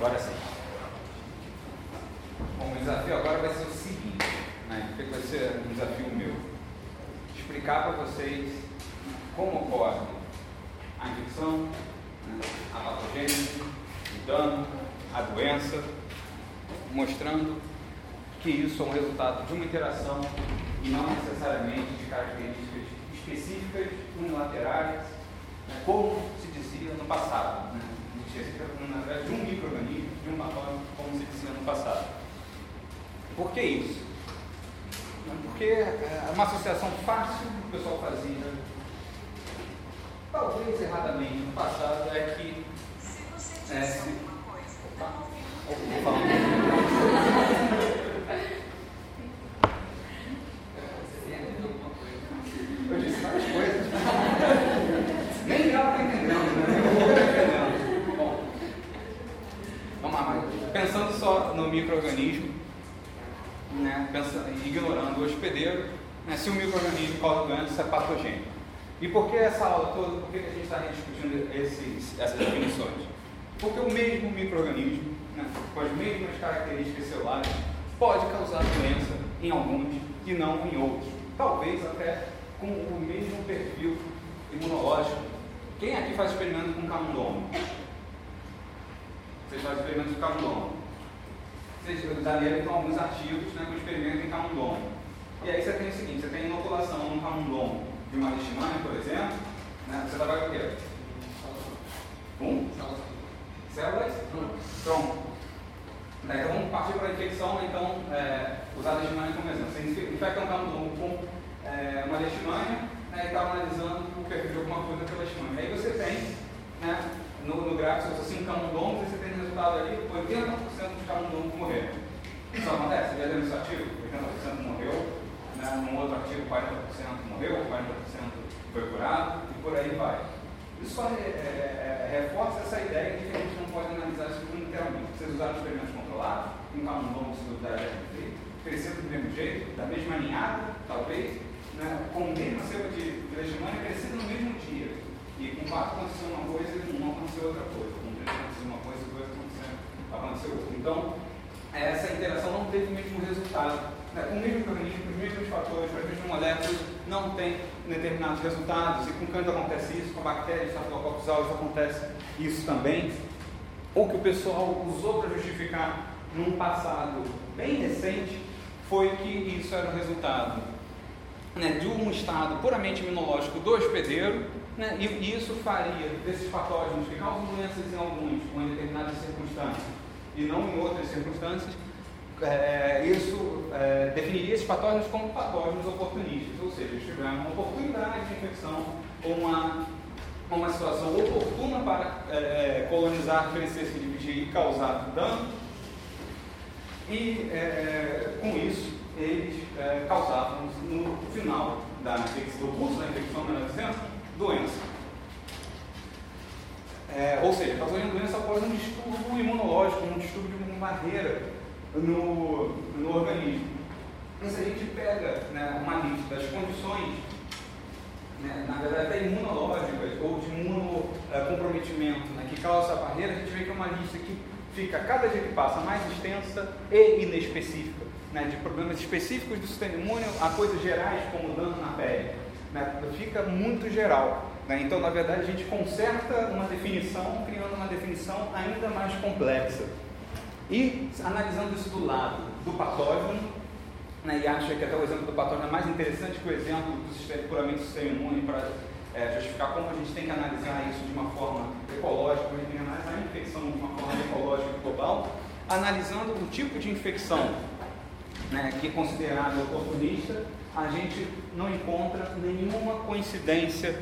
Agora sim. Bom, o desafio agora vai ser o seguinte, né? vai ser um desafio meu. Explicar para vocês como ocorre a infecção, né? a patogênese, o dano, a doença, mostrando que isso é um resultado de uma interação e não necessariamente de características específicas unilaterais, né? como se dizia no passado. Né? de um como se dizia no passado. Por que isso? Porque é uma associação fácil que o pessoal fazia, talvez erradamente no passado, é que. Se você é, se, alguma coisa, opa, Eu disse várias coisas. Nem ela está entendendo, né? Bom, vamos lá, pensando só no microorganismo, né, pensando, ignorando o hospedeiro, né, o microorganismo doença é patogênico. E por que essa aula toda, por que a gente está discutindo esses, essas definições? Porque o mesmo microorganismo, né, com as mesmas características celulares, pode causar doença em alguns e não em outros. Talvez até com o mesmo perfil imunológico. Quem aqui faz experimento com camundongo? Vocês fazem experimento com camundongo. Vocês leram então alguns artigos né, com experimento em camundongo. E aí você tem o seguinte, você tem inoculação no camundongo de uma leishmania, por exemplo, né, você trabalha com o quê? Um? Células? Tronco. Né, então vamos partir para a infecção, então, é, usar a leishmania como exemplo. Você infecta um camundongo com é, uma leishmania né, e está analisando o perfil de alguma coisa pela leishmania. Aí você tem, né, no, no gráfico, se você tem camundongos, você tem resultado ali, 80% dos camundongos morreram. Isso acontece? Já leu esse artigo? 80% morreu, né, num outro artigo 40% morreu, 40% foi curado, e por aí vai. Isso só é, é, é, reforça essa ideia de que a gente não pode analisar isso literalmente. Vocês usaram experimentos controlados, camundongo se duvidar já feito, crescendo do mesmo jeito, da mesma ninhada, talvez, né, com a mesma de, de leishmania crescendo no mesmo dia. E com quatro aconteceu uma coisa e com um aconteceu outra coisa. Com três aconteceu uma coisa e dois aconteceu, aconteceu outra. Então, essa interação não teve o mesmo resultado. Né? Com o mesmo organismo, com os mesmos fatores, com as mesmas moléculas, não tem determinados resultados. E com canto acontece isso, com a bactéria, Staphylococcus aureus acontece isso também. O que o pessoal usou para justificar num passado bem recente foi que isso era o resultado né, de um estado puramente imunológico do hospedeiro, né, e isso faria desses patógenos que causam doenças em alguns ou em determinadas circunstâncias e não em outras circunstâncias, é, isso é, definiria esses patógenos como patógenos oportunistas, ou seja, eles tiveram uma oportunidade de infecção ou uma, uma situação oportuna para é, colonizar, diferenciar-se, dividir e causar dano, e é, com isso eles é, causavam no final da infecção, do curso da infecção, melhor dizendo, doença. É, ou seja, causando doença após um distúrbio imunológico, um distúrbio de uma barreira no, no organismo. Então, se a gente pega né, uma lista das condições, né, na verdade até imunológicas ou de imunocomprometimento né, que causa essa barreira, a gente vê que é uma lista que fica cada dia que passa mais extensa e inespecífica. Né, de problemas específicos do sistema imune a coisas gerais como dano na pele. Né, fica muito geral. Né? Então, na verdade, a gente conserta uma definição, criando uma definição ainda mais complexa. E analisando isso do lado do patógeno, né, e acha que até o exemplo do patógeno é mais interessante que o exemplo do sistema, puramente sistema imune para é, justificar como a gente tem que analisar isso de uma forma ecológica, como a gente tem que analisar a infecção de uma forma ecológica global, analisando o tipo de infecção né, que é considerado oportunista, a gente não encontra nenhuma coincidência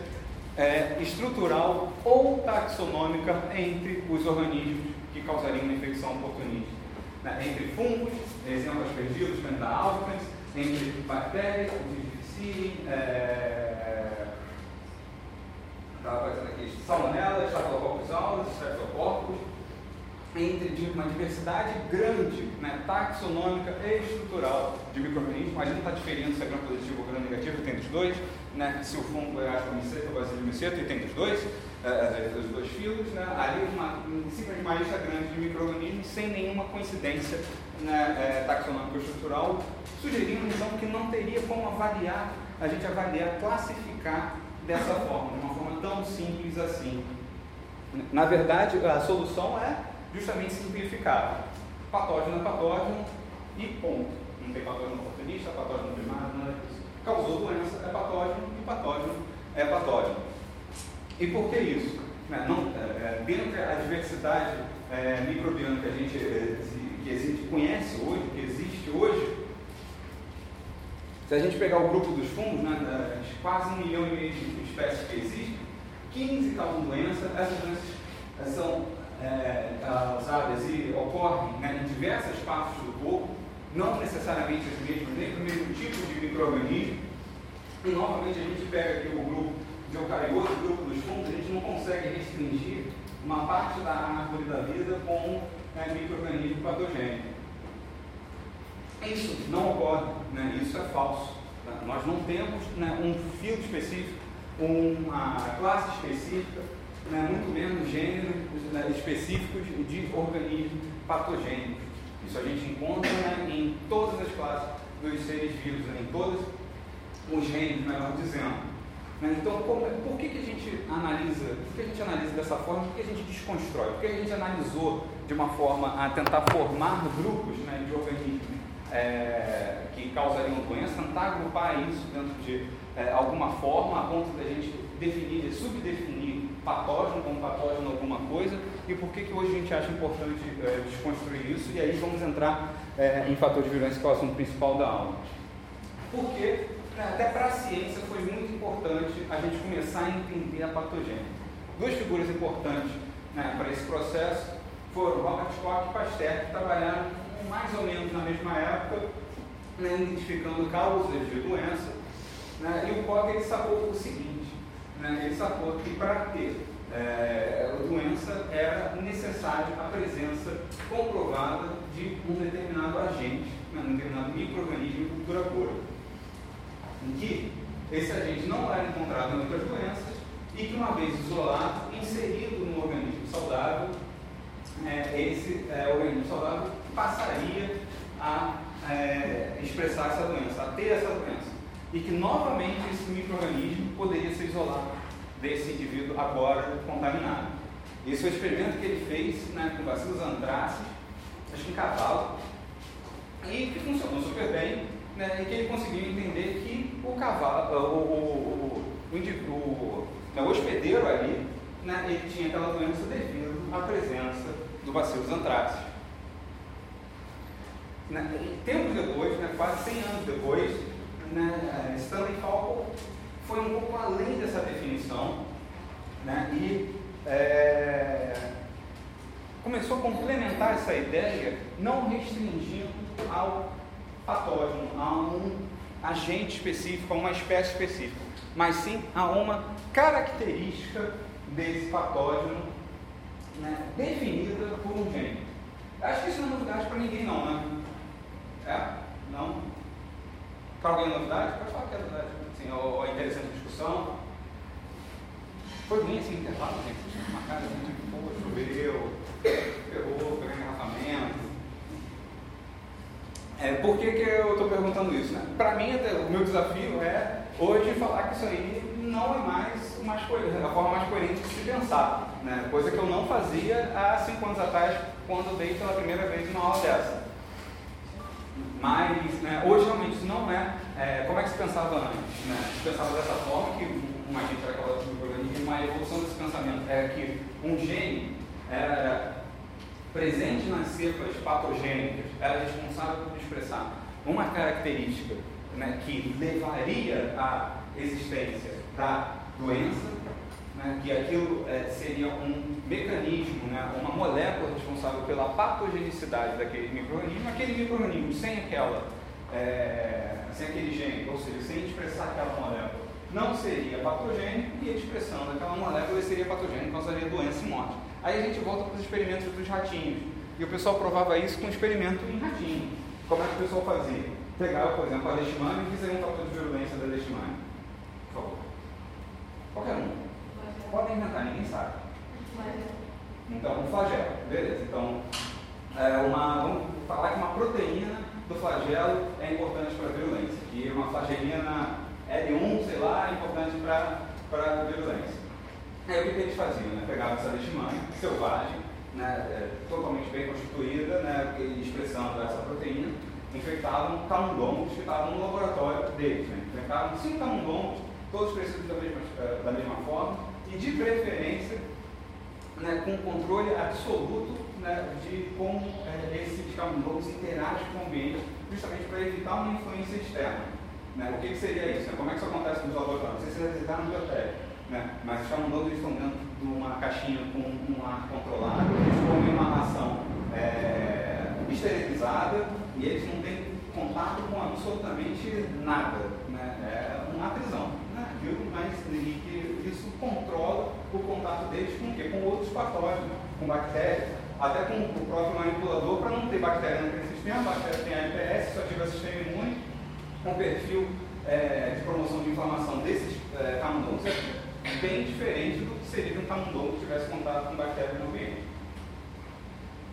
é, estrutural ou taxonômica entre os organismos que causariam uma infecção oportunista. Né? Entre fungos, exemplos perdidos, Penta albicans, entre bactérias, Difficilin, é, salmonella, Staphylococcus aureus, Streptococcus, entre uma diversidade grande, né, taxonômica e estrutural de micro-organismos, mas não está diferindo se é gram positivo ou gram negativo, tem dos dois, né, se o fungo é ascomiceta ou basilomiceto, e tem dos dois, é, dos dois filos, né, ali uma simplesmente uma lista grande de micro-organismos sem nenhuma coincidência né, é, taxonômica estrutural, sugerindo então que não teria como avaliar, a gente avaliar, classificar dessa forma, de uma forma tão simples assim. Na verdade, a solução é justamente simplificada. Patógeno é patógeno e ponto. Não tem patógeno oportunista, patógeno primário, nada. Causou doença, é patógeno e patógeno é patógeno. E por que isso? Né, não, é, dentro da diversidade é, microbiana que a gente, é, que a gente conhece hoje, que existe hoje, se a gente pegar o grupo dos fungos, né, quase um milhão e meio de espécies que existem, 15 causam doença, essas doenças são é, usadas e ocorrem né, em diversas partes do corpo, não necessariamente as mesmas, nem o mesmo tipo de microorganismo. E novamente a gente pega aqui o grupo de eucarioto, o grupo dos fungos, a gente não consegue restringir uma parte da árvore da vida com né, microorganismo patogênico. Isso não ocorre, né, isso é falso. Tá? Nós não temos né, um field específico, uma classe específica, né, muito menos gêneros né, específicos de organismos patogênicos. Isso a gente encontra né, em todas as classes dos seres vivos, né, em todos os gêneros, melhor dizendo. Né? Então, como, por que, que a gente analisa? Por que a gente analisa dessa forma? Por que a gente desconstrói? Por que a gente analisou de uma forma a tentar formar grupos né, de organismos é, que causariam doença, tentar agrupar isso dentro de é, alguma forma, a ponto da gente definir, subdefinir patógeno como patógeno alguma coisa, e por que, que hoje a gente acha importante é, desconstruir isso, e aí vamos entrar é, em fator de violência, que é o assunto principal da aula. Porque até para a ciência foi muito importante a gente começar a entender a patogênese. Duas figuras importantes né, para esse processo foram Robert Koch e Pasteur, que trabalharam mais ou menos na mesma época, né, identificando causas de doença. Né, e o Koch ele sacou o seguinte, né, ele sacou que para ter é, a doença era necessária a presença comprovada de um determinado agente, né, um determinado microorganismo de cultura pura em que esse agente não era encontrado em outras doenças e que, uma vez isolado, inserido no organismo saudável, é, esse é, organismo saudável passaria a é, expressar essa doença, a ter essa doença. E que, novamente, esse microorganismo poderia ser isolado desse indivíduo agora contaminado. Esse é o experimento que ele fez né, com bacilos antráceos, acho que em cavalo, e que funcionou super bem, né, e que ele conseguiu entender que o cavalo, o, o, o, o, né, o hospedeiro ali, né, ele tinha aquela doença devido à presença do bacillus antráceos. Né, tempos depois, né, quase 100 anos depois, né, Stanley Falco foi um pouco além dessa definição né, e é, começou a complementar essa ideia, não restringindo ao patógeno, a um agente específico, a uma espécie específica, mas sim a uma característica desse patógeno né, definida por um gene. Acho que isso não é novidade para ninguém não, né? Para alguém é novidade? Pode falar que é novidade. Assim, ou, é interessante a discussão. Foi ruim esse intervalo, gente. Uma cara tipo, pô, choveu, ferrou, pegou engarrafamento. É, por que, que eu estou perguntando isso? Né? Para mim, o meu desafio é hoje falar que isso aí não é mais, mais a forma mais coerente de se pensar. Né? Coisa que eu não fazia há cinco anos atrás, quando dei pela primeira vez uma aula dessa. Mas né, hoje realmente isso não é, é, como é que se pensava antes. Né? Se pensava dessa forma, que uma gente era aquela de uma evolução desse pensamento era que um gene era presente nas cepas patogênicas, era responsável por expressar uma característica né, que levaria à existência da doença, né, que aquilo é, seria um mecanismo, né, uma molécula responsável pela patogenicidade daquele microorganismo, aquele microorganismo sem aquela, é, sem aquele gene, ou seja, sem expressar aquela molécula, não seria patogênico e a expressão daquela molécula seria patogênica, causaria doença e morte. Aí a gente volta para os experimentos dos ratinhos. E o pessoal provava isso com um experimento em ratinho. Como é que o pessoal fazia? Pegava, por exemplo, a leishmania e fizeria um fator de virulência da leishmania. Por favor. Qualquer um. Podem inventar, ninguém sabe. Então, um flagelo, beleza. Então, é uma, vamos falar que uma proteína do flagelo é importante para a virulência, que uma flagelina L1, sei lá, é importante para a virulência. Aí o que, que eles faziam? Né? Pegavam essa leishmania selvagem, né, é, totalmente bem constituída, né, expressando essa proteína, infectavam camundongos que estavam no laboratório deles. Né? Infectavam cinco camundongos, todos crescidos da mesma, é, da mesma forma, e de preferência né, com controle absoluto né, de como é, esses camundongos interagem com o ambiente, justamente para evitar uma influência externa. Né? O que, que seria isso? Né? Como é que isso acontece nos se vocês visitaram no biblioteca. Né? Mas os camundongos estão dentro de uma caixinha com um ar controlado, eles comem uma ração é, esterilizada e eles não têm contato com absolutamente nada. Né? É uma prisão, né? mas e que isso controla o contato deles com o quê? Com outros patógenos, com bactérias, até com o próprio manipulador, para não ter bactéria naquele sistema, a bactéria tem a LPS, só tiver sistema imune, com perfil é, de promoção de inflamação desses é, camundongos bem diferente do que seria um camundongo que tivesse contato com bactérias no ambiente.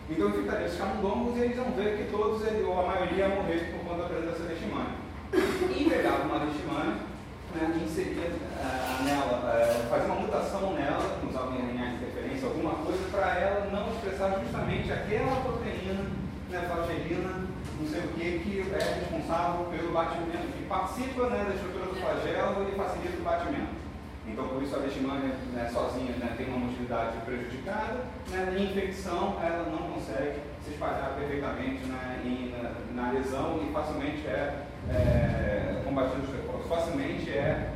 Então ficaria esses camundongos e eles vão ver que todos, ou a maioria, ia morrer por conta da presença da leishmania. E pegava uma leishmania, né, inseria uh, nela, uh, fazia uma mutação nela, usava em RNA de interferência, alguma coisa, para ela não expressar justamente aquela proteína, né, flagelina, não sei o que, que é responsável pelo batimento, que participa né, da estrutura do flagelo e facilita o batimento. Então, por isso a leishmania né, sozinha né, tem uma motilidade prejudicada, né, na infecção ela não consegue se espalhar perfeitamente né, em, na, na, lesão e facilmente é, é combatido facilmente é,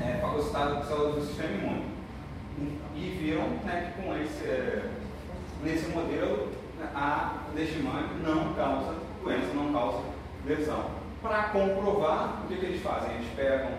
é fagocitada por células do sistema imune. E viram né, que com esse, é, nesse modelo né, a leishmania não causa doença, não causa lesão. Para comprovar, o que, que eles fazem? Eles pegam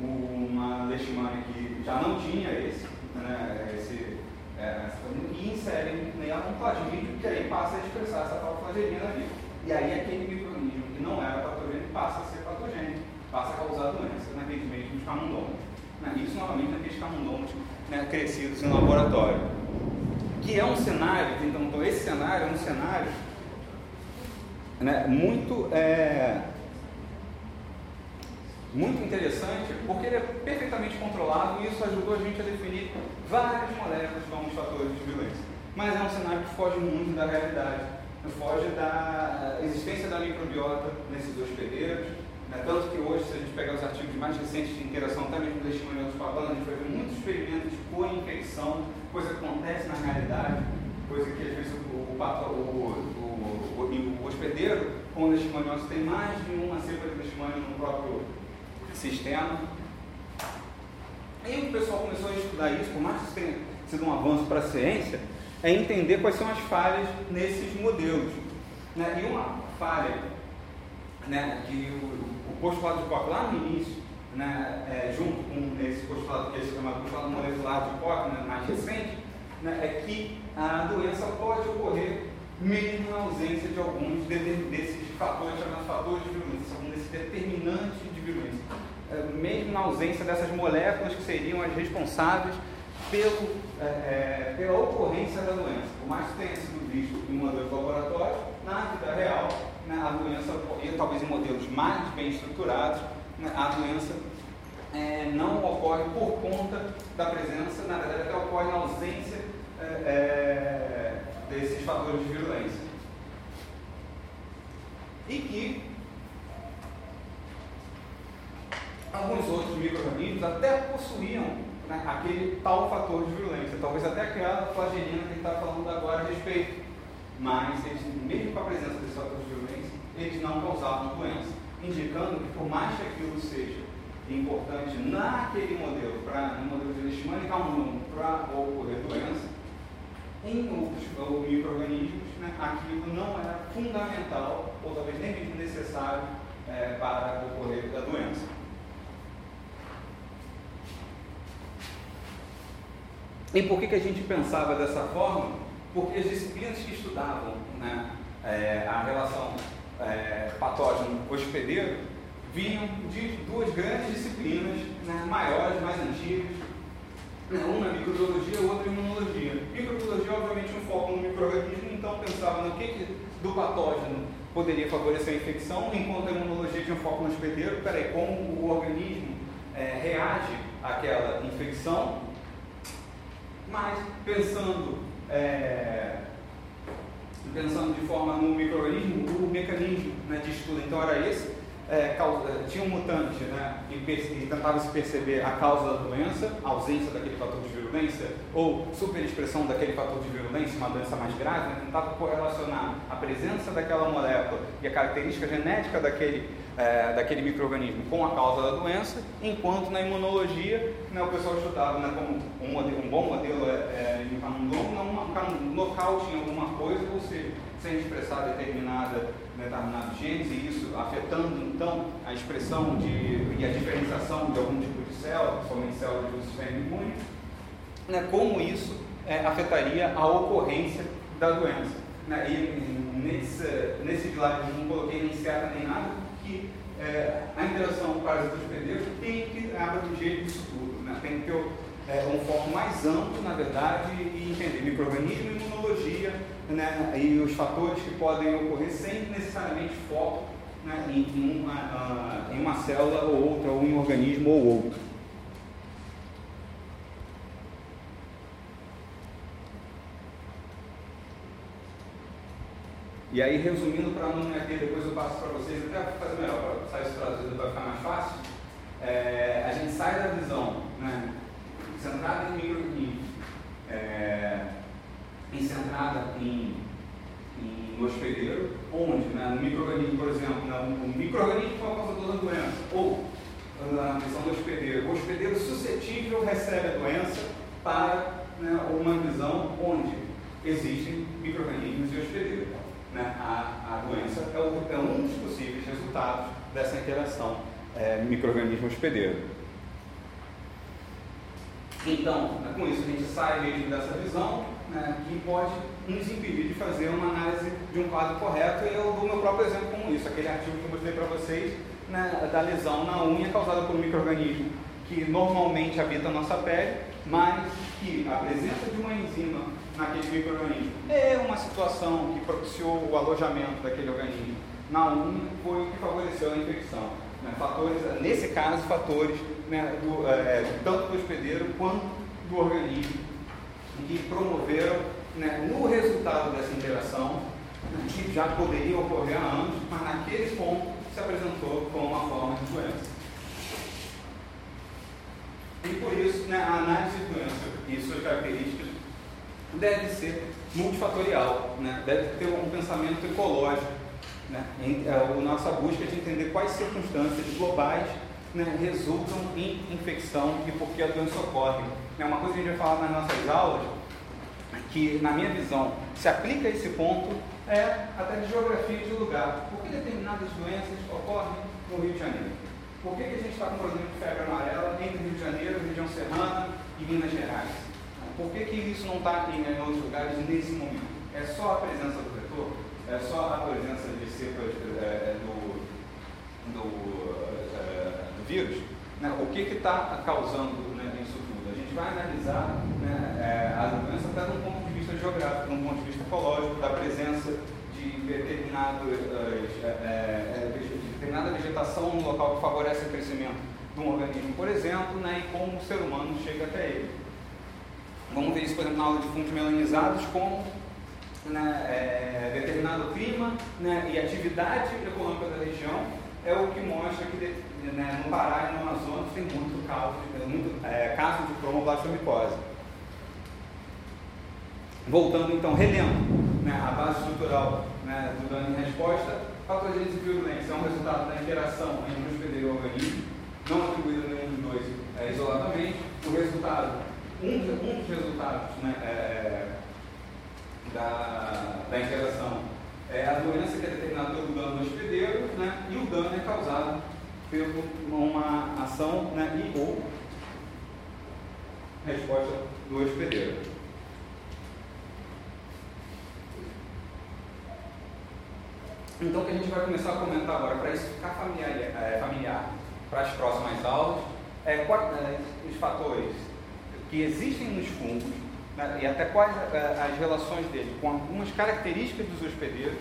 uma leishmania que já não tinha esse, né, esse é, e inserem nela um plasmídio que aí passa a expressar essa tal flagelina ali. E aí aquele microorganismo que não era patogênico passa a ser patogênico, passa a causar doença naqueles mesmos camundongos. Né? Isso novamente naqueles camundongos né, crescidos em laboratório. Que é um cenário, então, então esse cenário é um cenário né, muito é, muito interessante, porque ele é perfeitamente controlado e isso ajudou a gente a definir várias moléculas os fatores de violência. Mas é um cenário que foge muito da realidade, foge da existência da microbiota nesses hospedeiros. Né? Tanto que hoje, se a gente pegar os artigos mais recentes de interação, até mesmo do leishmaniose falando, a gente vai ver muitos experimentos de co-infecção, coisa que acontece na realidade, coisa que às vezes o, o, o, o hospedeiro com leishmaniose tem mais de uma cepa de leishmania no próprio sistema. E o pessoal começou a estudar isso, por mais que tenha sido um avanço para a ciência, é entender quais são as falhas nesses modelos. Né? E uma falha né, que o, o postulado de Koch lá no início, né, é, junto com esse postulado que é chamado postulado molecular de Koch, né, mais recente, né, é que a doença pode ocorrer mesmo na ausência de alguns desses fatores chamados fatores de violência, algum desses determinantes de violência. É, mesmo na ausência dessas moléculas que seriam as responsáveis pelo, é, é, pela ocorrência da doença. Por mais que tenha sido visto em modelos laboratórios, na vida real, a doença, e talvez em modelos mais bem estruturados, né, a doença é, não ocorre por conta da presença, na verdade até ocorre na ausência é, é desses fatores de virulência. E que alguns outros micro-organismos até possuíam né, aquele tal fator de virulência, talvez até aquela flagelina que a gente está falando agora a respeito. Mas, eles, mesmo com a presença desse fator de virulência, eles não causavam doença, indicando que, por mais que aquilo seja importante naquele modelo, para no modelo de leishmania para ocorrer doença, em outros micro-organismos, né, aquilo não era fundamental, ou talvez nem mesmo necessário, é, para ocorrer a doença. E por que, que a gente pensava dessa forma? Porque as disciplinas que estudavam né, é, a relação é, patógeno-hospedeiro vinham de duas grandes disciplinas, né, maiores, mais antigas, Um é microbiologia, o outro é imunologia. Microbiologia, obviamente, um foco no microorganismo, então pensava no que, que do patógeno poderia favorecer a infecção, enquanto a imunologia tinha um foco no hospedeiro, peraí, como o organismo é, reage àquela infecção, mas pensando, é, pensando de forma no microorganismo, o mecanismo né, de estudo. Então era esse, é, causa, tinha um mutante né, e, e tentava se perceber a causa da doença, a ausência daquele fator de virulência ou superexpressão daquele fator de virulência, uma doença mais grave, né, tentava correlacionar a presença daquela molécula e a característica genética daquele, é, daquele microorganismo com a causa da doença, enquanto na imunologia né, o pessoal estudava né, como um, modelo, um bom modelo é, é, em camundongo, local tinha alguma coisa, ou seja, sem expressar determinada, determinado genes e isso afetando então a expressão de, e a diferenciação de algum tipo de célula, principalmente células do sistema imune, né, como isso é, afetaria a ocorrência da doença. Né, e nesse, nesse slide eu não coloquei nem certa nem nada, que é, a interação parasita-hospedeiro tem que abranger isso tudo, né, tem que ter é, um foco mais amplo, na verdade, e entender microorganismo e imunologia né, e os fatores que podem ocorrer sem necessariamente foco né, em, uma, uh, em uma célula ou outra, ou em um organismo ou outro. E aí, resumindo, para me aqui, depois eu passo para vocês, até fazer melhor, para sair traduzido para ficar mais fácil. É, a gente sai da visão né, centrada em é, em centrada em, em hospedeiro, onde né, no microorganismo, por exemplo, né, um microorganismo foi a causador da doença, ou na visão do hospedeiro, o hospedeiro suscetível recebe a doença para né, uma visão onde existem microorganismos e hospedeiro. Né? A, a doença é, o, é, um dos possíveis resultados dessa interação é, microorganismo hospedeiro. Então, né, com isso a gente sai mesmo dessa visão né, que pode nos impedir de fazer uma análise de um quadro correto e eu dou meu próprio exemplo como isso, aquele artigo que eu mostrei para vocês né, da lesão na unha causada por um microorganismo que normalmente habita a nossa pele, mas que a presença de uma enzima naquele microorganismo é uma situação que propiciou o alojamento daquele organismo na unha foi o que favoreceu a infecção. Né, fatores, nesse caso, fatores né, do, é, tanto do hospedeiro quanto do organismo, que promoveram né, no resultado dessa interação, que já poderia ocorrer há anos, mas naquele ponto se apresentou como uma forma de doença. E por isso, né, a análise de doença e suas características deve ser multifatorial, né, deve ter um pensamento ecológico. Né, em, a, a nossa busca de entender quais circunstâncias globais né, resultam em infecção e por que a doença ocorre. É uma coisa que a gente vai falar nas nossas aulas, que na minha visão se aplica a esse ponto, é até de geografia de lugar. Por que determinadas doenças ocorrem no Rio de Janeiro? Por que, que a gente está com problema de febre amarela entre Rio de Janeiro, região serrana e Minas Gerais? Por que, que isso não está em, em outros lugares nesse momento? É só a presença do vetor? É só a presença de cepas é, do, do vírus, né, o que está causando né, isso tudo? A gente vai analisar né, a doença até de um ponto de vista geográfico, de um ponto de vista ecológico, da presença de, determinado, é, é, é de determinada vegetação no local que favorece o crescimento de um organismo, por exemplo, né, e como o ser humano chega até ele. Vamos ver isso, por exemplo, na aula de fundos melanizados, como né, é, determinado clima né, e atividade econômica da região é o que mostra que né, no Pará e no Amazonas tem muito caso de, muito, é, caso de cromoblastomicose. Voltando então, relendo né, a base estrutural né, do dano em resposta, patogênese virulência é um resultado da interação entre o hospedeiro e o organismo, não atribuído a nenhum dos dois é, isoladamente. O resultado, um, um dos resultados né, é, da, da interação é a doença que é determinada pelo dano do hospedeiro né, e o dano é causado por uma ação né, e ou resposta do hospedeiro. Então, o que a gente vai começar a comentar agora, para isso ficar familiar, é, familiar para as próximas aulas, é, quais, é, os fatores que existem nos fungos né, e até quais uh, as relações dele com algumas características dos hospedeiros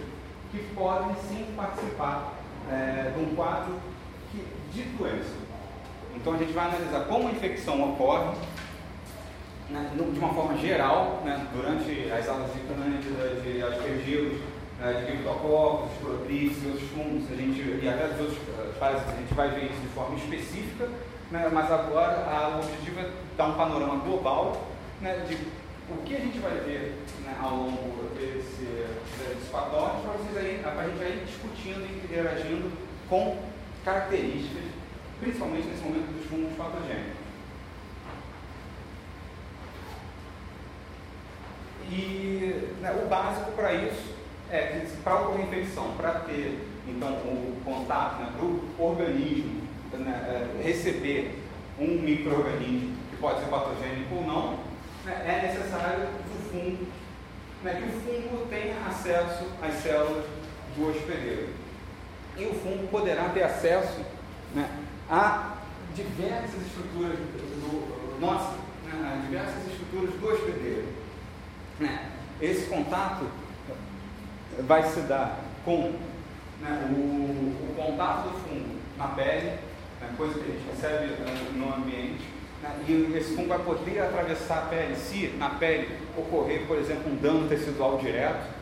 que podem sim participar uh, de um quadro que, de doença. Então a gente vai analisar como a infecção ocorre né, de uma forma geral, né, durante as aulas de cândida, de aspergilos, né, de criptococcus, esporopris e outros fungos, a gente, e até dos outros uh, parásitos, a gente vai ver isso de forma específica, né, mas agora a, o objetivo é dar um panorama global né, de o que a gente vai ver né, ao longo desse, desse patógeno, para vocês aí, a gente aí discutindo e interagindo com características, principalmente nesse momento dos fungos patogênicos. E né, o básico para isso é para ocorrer infecção, para ter então o contato né, para o organismo né, é, receber um microorganismo que pode ser patogênico ou não, né, é necessário o fungo, né, que o fungo tenha acesso às células do hospedeiro. E o fungo poderá ter acesso né, a diversas estruturas do, nossa, né, a diversas estruturas do hospedeiro. Né. Esse contato vai se dar com né, o, o, contato do fungo na pele, né, coisa que a gente recebe né, no ambiente, né, e esse fungo vai poder atravessar a pele se na pele ocorrer, por exemplo, um dano tecidual direto.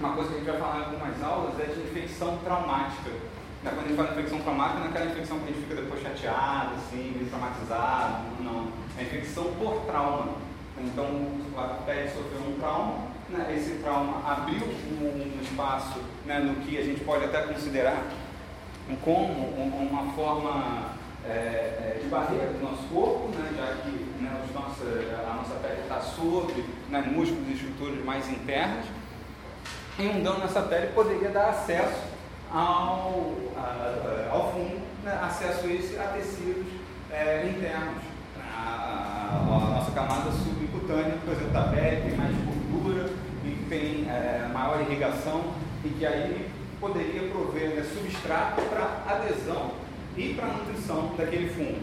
Uma coisa que a gente vai falar em algumas aulas é de infecção traumática. Né, quando a gente fala de infecção traumática, não é aquela infecção que a gente fica depois chateado, assim, traumatizado, não. É infecção por trauma. Então, a pele sofreu um trauma, né, esse trauma abriu um, espaço né, no que a gente pode até considerar como uma forma é, é, de barreira do nosso corpo, né, já que né, a nossa pele está sobre né, músculos e estruturas mais internas, e um dano nessa pele poderia dar acesso ao, a, ao fungo, né, acesso esse a tecidos é, internos. A, a, nossa camada subcutânea, por exemplo, da pele, tem mais tem é, maior irrigação, e que aí poderia prover né, substrato para adesão e para nutrição daquele fungo.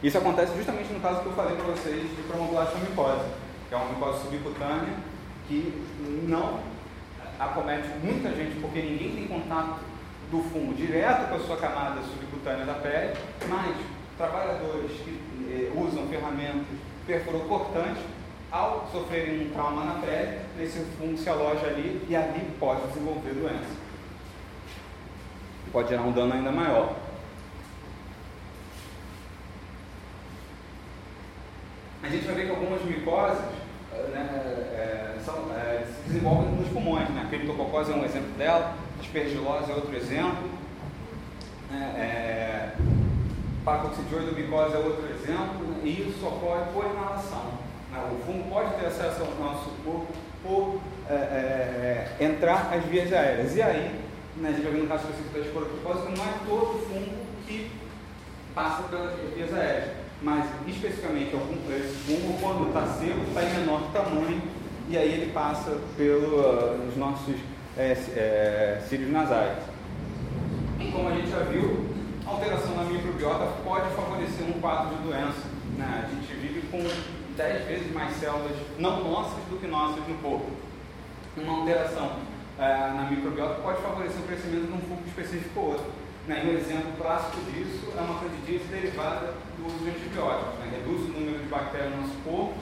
Isso acontece justamente no caso que eu falei para vocês de cromoblastoma que é uma micose subcutânea que não acomete muita gente, porque ninguém tem contato do fungo direto com a sua camada subcutânea da pele, mas trabalhadores que eh, usam ferramentas perfurocortantes, ao sofrerem um trauma na pele, esse fungo se aloja ali e ali pode desenvolver doença pode gerar um dano ainda maior. A gente vai ver que algumas micoses né, é, são, é, se desenvolvem nos pulmões. Né? A criptococose é um exemplo dela, aspergilose é outro exemplo, né, é, micose é outro exemplo, né, e isso ocorre por inalação. O fungo pode ter acesso ao nosso corpo por é, é, é entrar as vias aéreas. E aí né, a gente vai ver no caso específico da esporopropósito, não é todo fungo que passa pelas vias aéreas, mas especificamente esse fungo, quando está seco, está em menor tamanho e aí ele passa pelos uh, nossos é, é, cílios nasais. E como a gente já viu, a alteração na microbiota pode favorecer um quadro de doença. Né? A gente vive com 10 vezes mais células não nossas do que nossas no corpo. Uma alteração é, na microbiota pode favorecer o crescimento de um fungo específico ou outro. Né? Um exemplo clássico disso é uma candidíase derivada do uso de antibióticos. Né? Reduz o número de bactérias no nosso corpo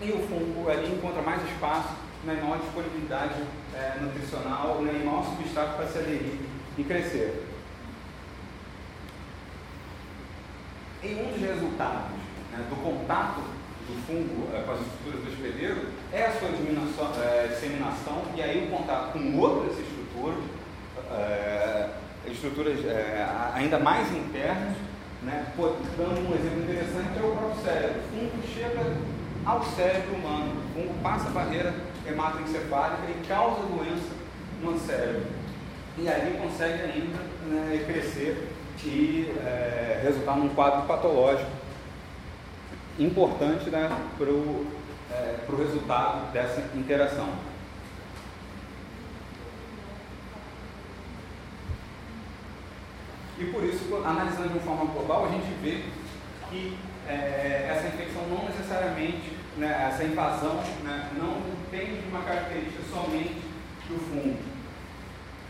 e o fungo ali encontra mais espaço, né? maior disponibilidade é, nutricional né? e maior substrato para se aderir e crescer. E um dos resultados né, do contato do fungo é, com as estruturas do hospedeiro é a sua é, disseminação e aí o contato com outras estruturas, é, estruturas ainda mais internas, né? dando um exemplo interessante é o próprio cérebro. O fungo chega ao cérebro humano, o fungo passa a barreira hematoencefálica e causa doença no cérebro. E aí consegue ainda né, crescer e resultar num quadro patológico importante né, para o é, resultado dessa interação. E por isso, analisando de uma forma global, a gente vê que é, essa infecção não necessariamente, né, essa invasão, né, não depende de uma característica somente do fungo.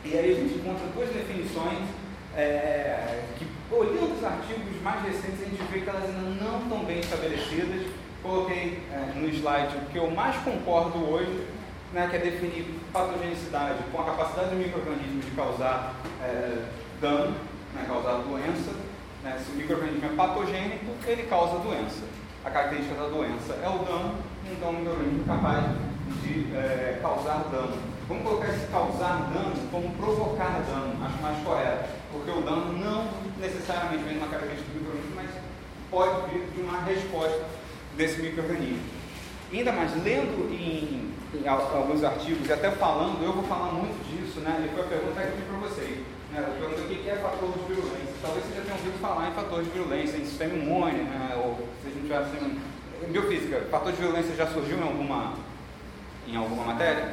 E aí a gente encontra duas definições é, que, olhando os artigos mais recentes, a gente vê que elas ainda não estão bem estabelecidas. Coloquei é, no slide o que eu mais concordo hoje, né, que é definir patogenicidade com a capacidade do microorganismo de causar é, dano, né, causar doença. Né, se o microorganismo é patogênico, ele causa doença. A característica da doença é o dano, então o microorganismo é capaz de é, causar dano. Vamos colocar esse causar dano como provocar dano, acho mais correto, porque o dano não necessariamente vem de uma característica do microorganismo, mas pode vir de uma resposta desse microorganismo. Ainda mais, lendo em, em, alguns artigos e até falando, eu vou falar muito disso, né? E foi a pergunta que eu fiz para vocês. Né? Eu perguntei o que é fator de virulência. Talvez vocês já tenham ouvido falar em fator de virulência, em sistema imune, né? ou se a gente já assim, biofísica, fator de virulência já surgiu em alguma, em alguma matéria?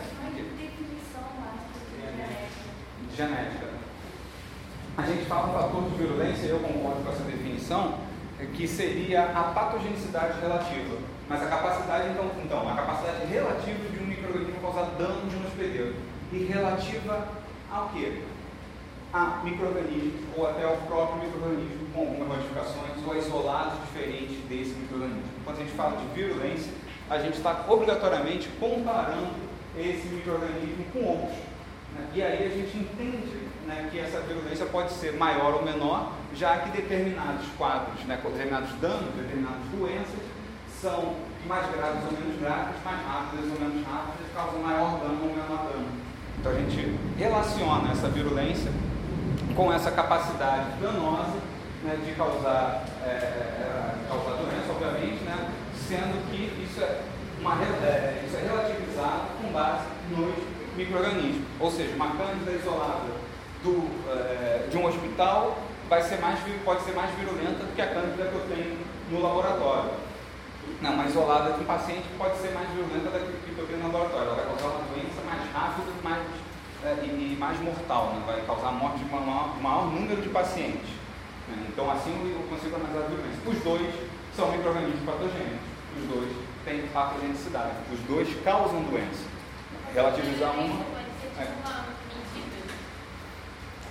Genética. A gente fala um fator de virulência, eu concordo com essa definição, que seria a patogenicidade relativa. Mas a capacidade, então, então a capacidade relativa de um microorganismo causar dano de um hospedeiro. E relativa ao quê? A microorganismo, ou até ao próprio microorganismo, com algumas modificações, ou a isolados diferentes desse microorganismo. Quando a gente fala de virulência, a gente está obrigatoriamente comparando esse microorganismo com outros. Né? E aí a gente entende né, que essa virulência pode ser maior ou menor, já que determinados quadros, né, determinados danos, determinadas doenças, são mais graves ou menos graves, mais rápidas ou menos rápidas, causam maior dano ou menor dano. Então a gente relaciona essa virulência com essa capacidade danosa né, de causar, é, é causar doença, obviamente, né, sendo que isso é, uma, é, isso é relativizado com base nos micro-organismos. Ou seja, uma cândida isolada do, é, de um hospital vai ser mais, pode ser mais virulenta do que a cândida que eu tenho no laboratório. Não, uma isolada de um paciente pode ser mais virulenta do que eu tenho no laboratório. Ela vai causar uma doença mais rápida mais, é, e, e, mais mortal, né? vai causar a morte de um maior, maior número de pacientes. Né? Então, assim eu consigo analisar a virulência. Os dois são micro-organismos patogênicos. Os dois têm patogenicidade. Os dois causam doença. Relativizar uma. É.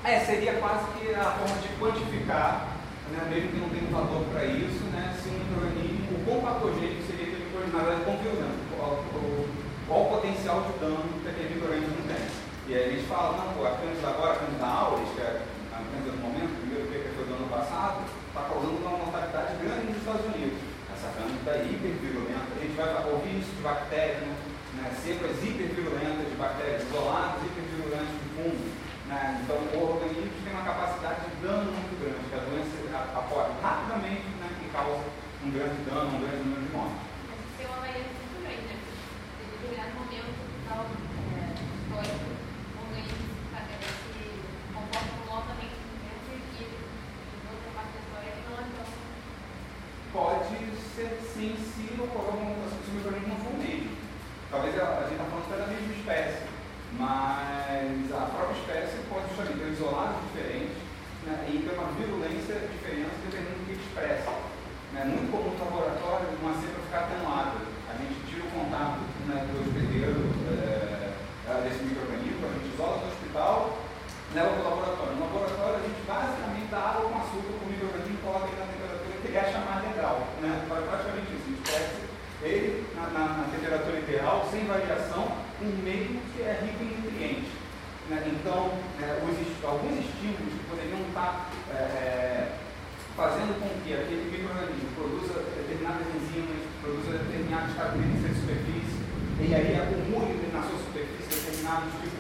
É, seria quase que a forma de quantificar, né, mesmo que não tenha um valor para isso, né, se um microorganismo, o quão patogênico seria aquele microorganismo, na verdade, quão violento, qual, qual, o potencial de dano que aquele microorganismo tem. E aí a gente fala, não, pô, a Cândida agora, a Cândida auris, que é a Cândida do momento, o primeiro que foi do ano passado, está causando uma mortalidade grande nos Estados Unidos. Essa Cândida é hipervirulenta, a gente vai ouvir isso de bactérias, né, né, cepas hipervirulentas de bactérias, isoladas hipervirulentas de fungos. Né? Então, o organismo tem uma capacidade de dano muito grande, a doença aporta rapidamente né, que causa um grande dano, um grande número de mortes. Mas tem uma variância muito grande, né? Em determinado momento tal, é, histórico, o organismo se comporta longamente diferente e em outra parte da história que não é tão. Pode ser sim, se ocorrer uma mutação, se o microorganismo não for o mesmo. Talvez a, a gente está falando da mesma espécie mas a própria espécie pode justamente ter isolados diferentes né, e uma virulência diferente dependendo do que expressa. É muito comum no laboratório uma cepa ficar atenuada. A gente tira o contato né, do hospedeiro é, desse microorganismo, a gente isola do hospital, leva para o laboratório. No laboratório a gente basicamente dá água com açúcar para o microorganismo, coloca ele na temperatura que ele acha mais legal. Né? Praticamente isso. A gente cresce ele na, na, na temperatura ideal, sem variação, um meio que é rico em nutrientes. Né? Então, é, os, alguns estímulos estar é, é, fazendo com que aquele microorganismo produza determinadas enzimas, produza determinadas características de superfície, e aí acumule na sua superfície determinados tipos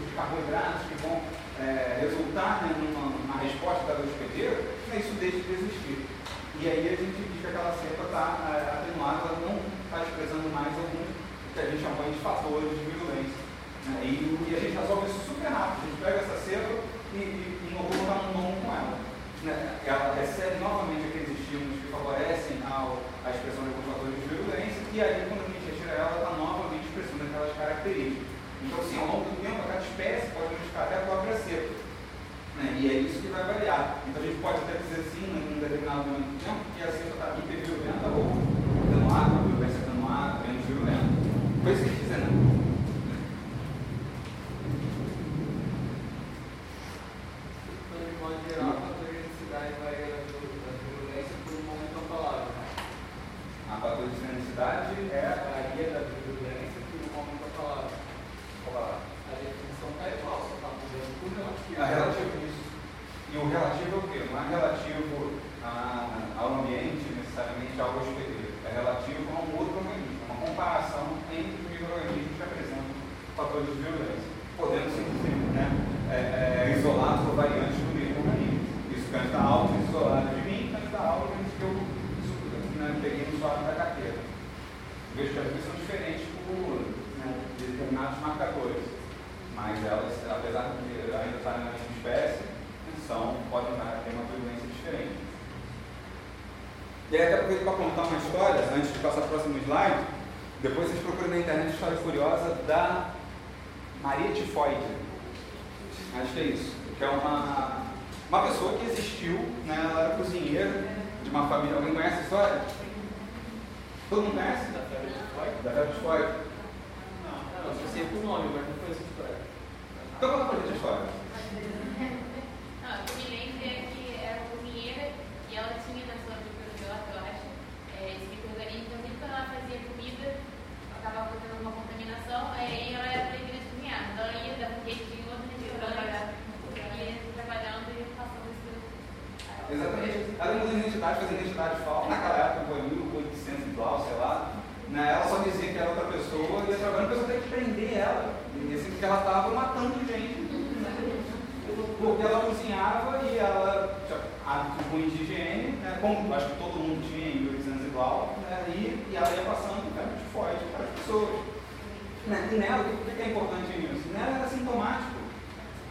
nela, o que é importante nisso? Nela era sintomático.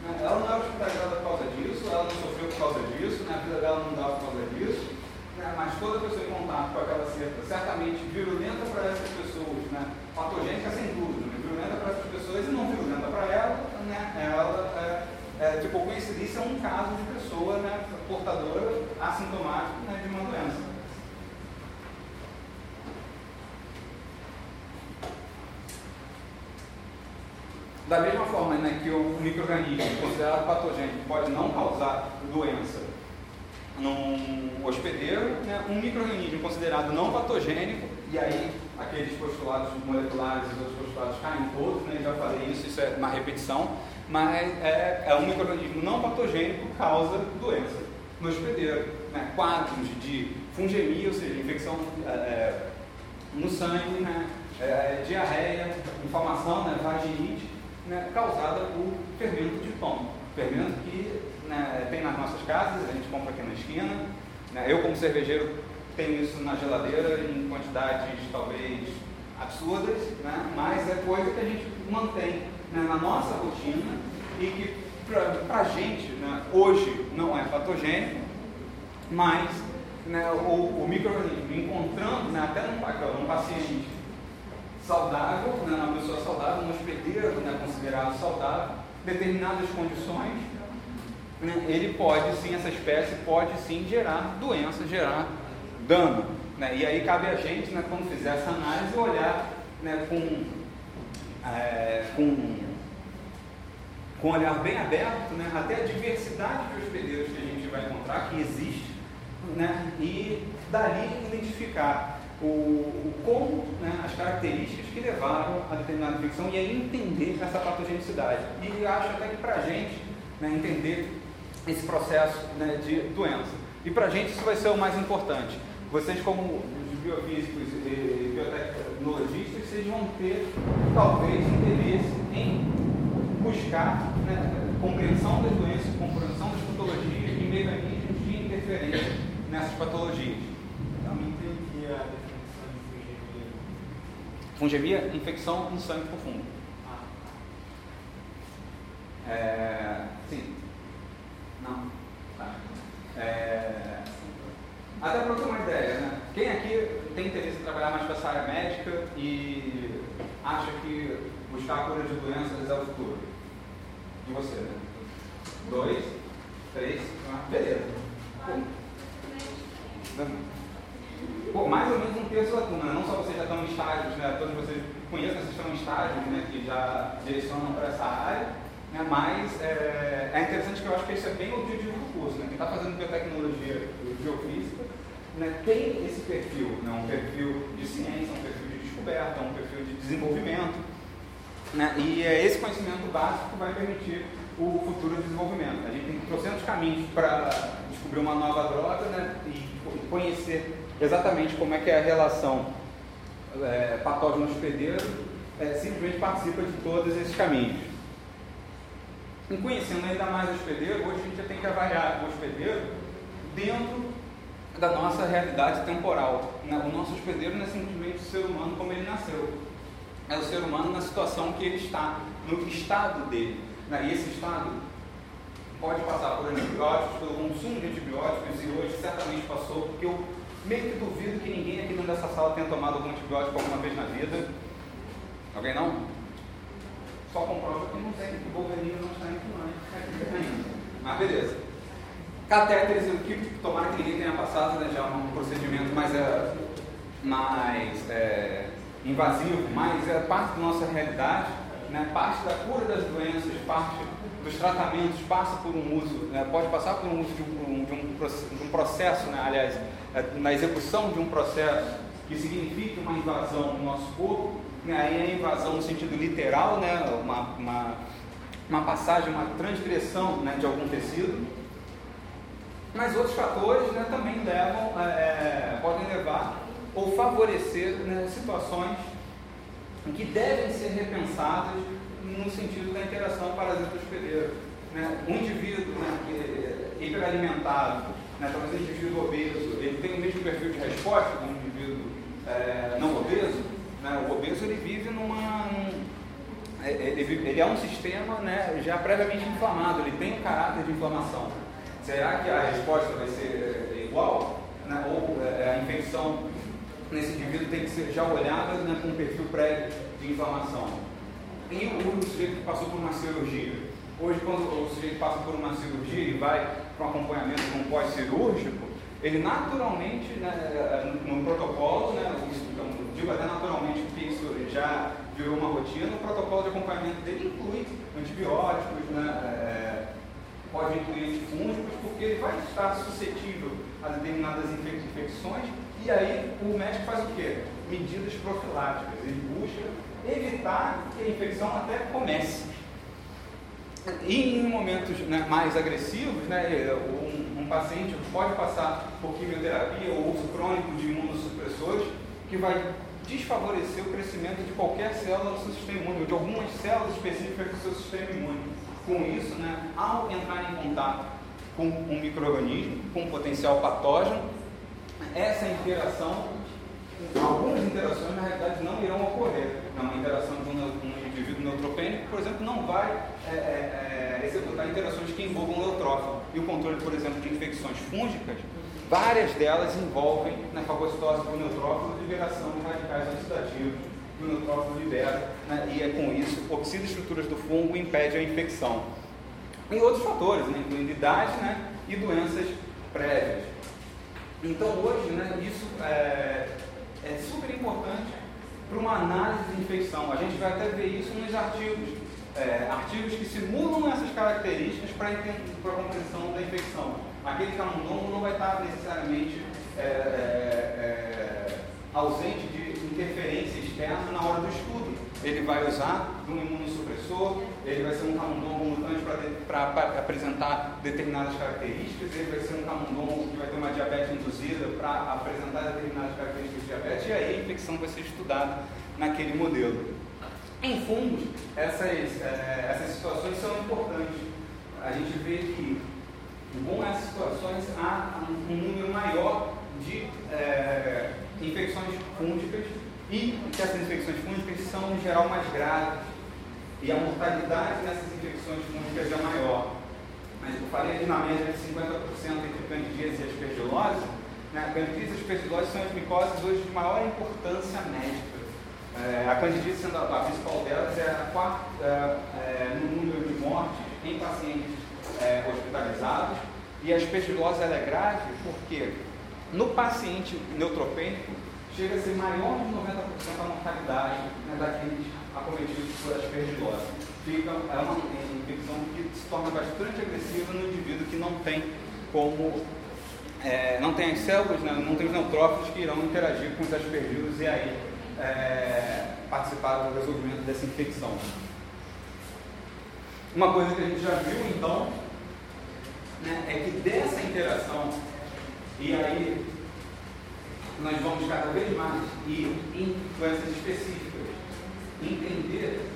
Né, Ela não era hospitalizada por causa disso, ela não sofreu por causa disso, né, a vida dela não dava por causa disso, né, mas toda pessoa em contato com aquela cerca, certamente virulenta para essas pessoas, né, patogênica sem dúvida, né, virulenta para essas pessoas e não virulenta para ela, né, ela, é, é, tipo, coincidência é um caso de pessoa né, portadora assintomática né, de uma doença. Da mesma forma né, que o microorganismo considerado patogênico pode não causar doença num hospedeiro, né, um microorganismo considerado não patogênico, e aí aqueles postulados moleculares e outros postulados caem todos, né, já falei isso, isso é uma repetição, mas é, é um microorganismo não patogênico causa doença no hospedeiro. Né, quadros de fungemia, ou seja, infecção é, é, no sangue, né, é, diarreia, inflamação, né, vaginite, né, causada por fermento de pão. Fermento que né, tem nas nossas casas, a gente compra aqui na esquina. Né, eu, como cervejeiro, tenho isso na geladeira em quantidades talvez absurdas, né, mas é coisa que a gente mantém né, na nossa rotina e que para a gente né, hoje não é patogênico, mas o, o microorganismo encontrando até num paciente saudável, né, uma pessoa saudável, um hospedeiro né, considerado saudável, determinadas condições, né, ele pode sim, essa espécie pode sim gerar doença, gerar dano. Né, e aí cabe a gente, né, quando fizer essa análise, olhar né, com, é, com, com um olhar bem aberto, né, até a diversidade de hospedeiros que a gente vai encontrar, que existe, né, e dali identificar o, o como, né, as características que levaram a determinada infecção e aí entender essa patogenicidade. E acho até que para a gente né, entender esse processo né, de doença. E para a gente isso vai ser o mais importante. Vocês, como os biofísicos e biotecnologistas, vocês vão ter talvez interesse em buscar né, compreensão das doenças, compreensão das patologias e mecanismos de interferência nessas patologias. Tem a definição de fungemia. Fungemia, infecção no sangue profundo. Ah, É, sim. Não. Tá. É, até para ter uma ideia, né? Quem aqui tem interesse em trabalhar mais com essa área médica e acha que buscar a cura de doenças é o futuro? E você, né? Dois? Três? Ah, beleza. Pô, terço da turma, não só vocês já estão em estágios, né? todos vocês conhecem, vocês estão em estágios, né? que já direcionam para essa área, né? mas é, é, interessante que eu acho que isso é bem o objetivo do curso. Né? Quem está fazendo biotecnologia e geofísica né? tem esse perfil, né? um perfil de ciência, um perfil de descoberta, um perfil de desenvolvimento. Né? E é esse conhecimento básico que vai permitir o futuro desenvolvimento. A gente tem trocentos caminhos para descobrir uma nova droga né? e conhecer exatamente como é que é a relação é, patógeno-hospedeiro, é, simplesmente participa de todos esses caminhos. Em conhecendo ainda mais o hospedeiro, hoje a gente já tem que avaliar o hospedeiro dentro da nossa realidade temporal. Né? O nosso hospedeiro não é simplesmente o ser humano como ele nasceu. É o ser humano na situação que ele está, no estado dele. Né? E esse estado pode passar por antibióticos, pelo consumo de antibióticos, e hoje certamente passou, porque eu meio que duvido que ninguém aqui dentro dessa sala tenha tomado algum antibiótico alguma vez na vida. Alguém não? Só comprova que não tem, que o Wolverine não está indo mais. Mas beleza. Catéteres, que tomara que ninguém tenha passado, né, já é um procedimento mais, é, mais é, invasivo, mas é parte da nossa realidade, né, parte da cura das doenças, parte dos tratamentos passa por um uso, né, pode passar por um uso de um, de um, de um processo, né, aliás, é, na execução de um processo que signifique uma invasão no nosso corpo, né, aí é invasão no sentido literal, né, uma, uma, uma passagem, uma transgressão né, de algum tecido, mas outros fatores né, também levam, é, é podem levar ou favorecer né, situações que devem ser repensadas no sentido da interação parasita-hospedeiro. Né? Um indivíduo né, que é hiperalimentado, né, talvez um indivíduo obeso, ele tem o mesmo perfil de resposta do indivíduo é, não obeso. Né? O obeso ele vive numa. É, é, ele, ele, é um sistema né, já previamente inflamado, ele tem um caráter de inflamação. Será que a resposta vai ser é, igual? Né? Ou a infecção nesse indivíduo tem que ser já olhada né, com um perfil prévio de inflamação? E o, sujeito que passou por uma cirurgia. Hoje, quando o sujeito passa por uma cirurgia e vai para um acompanhamento com um pós-cirúrgico, ele naturalmente, né, no, protocolo, né, então, digo até naturalmente porque isso já virou uma rotina, o protocolo de acompanhamento dele inclui antibióticos, né, é, pode incluir antifúngicos, porque ele vai estar suscetível a determinadas infecções, e aí o médico faz o quê? Medidas profiláticas, ele busca evitar que a infecção até comece. E em momentos né, mais agressivos, né, um, um, paciente pode passar por quimioterapia ou uso crônico de imunossupressores que vai desfavorecer o crescimento de qualquer célula do seu sistema imune, ou de algumas células específicas do seu sistema imune. Com isso, né, ao entrar em contato com um microorganismo, com um potencial patógeno, essa interação, algumas interações na realidade não irão ocorrer uma interação de um indivíduo neutropênico, por exemplo, não vai é, é, é, executar interações que envolvam neutrófilo. E o controle, por exemplo, de infecções fúngicas, várias delas envolvem na fagocitose do neutrófilo liberação de radicais oxidativos que o neutrófilo libera, né, e é com isso, oxida estruturas do fungo impede a infecção. E outros fatores, né, incluindo idade né, e doenças prévias. Então hoje, né, isso é, é super importante para uma análise de infecção. A gente vai até ver isso nos artigos, é, artigos que simulam essas características para a compreensão da infecção. Aquele camundongo não vai estar necessariamente é, é, é, ausente de interferência externa na hora do estudo. Ele vai usar um imunossupressor, ele vai ser um camundongo mutante para apresentar determinadas características, ele vai ser um camundongo que vai ter uma diabetes induzida para apresentar determinadas características de diabetes, e aí a infecção vai ser estudada naquele modelo. Em fungos, essas, é, essas situações são importantes. A gente vê que com essas situações há um número maior de é, infecções fúngicas e que essas infecções fúngicas são em geral mais graves e a mortalidade nessas infecções fúngicas é maior. Mas eu falei aqui na média de 50% entre candidíase e aspergilose. Né? Candidíase e aspergilose são as micoses hoje de maior importância médica. É, a candidíase sendo a, a, principal delas é a quarta é, é, no número de mortes em pacientes é, hospitalizados E a aspergilose é grave porque no paciente neutropênico chega a ser maior de 90% a mortalidade né, daqueles acometidos por aspergilose. Fica, é uma infecção que se torna bastante agressiva no indivíduo que não tem como é, não tem as células, né, não tem os neutrófilos que irão interagir com os aspergilos e aí é, participar do resolvimento dessa infecção. Uma coisa que a gente já viu então né, é que dessa interação, e aí nós vamos cada vez mais ir em doenças específicas, entender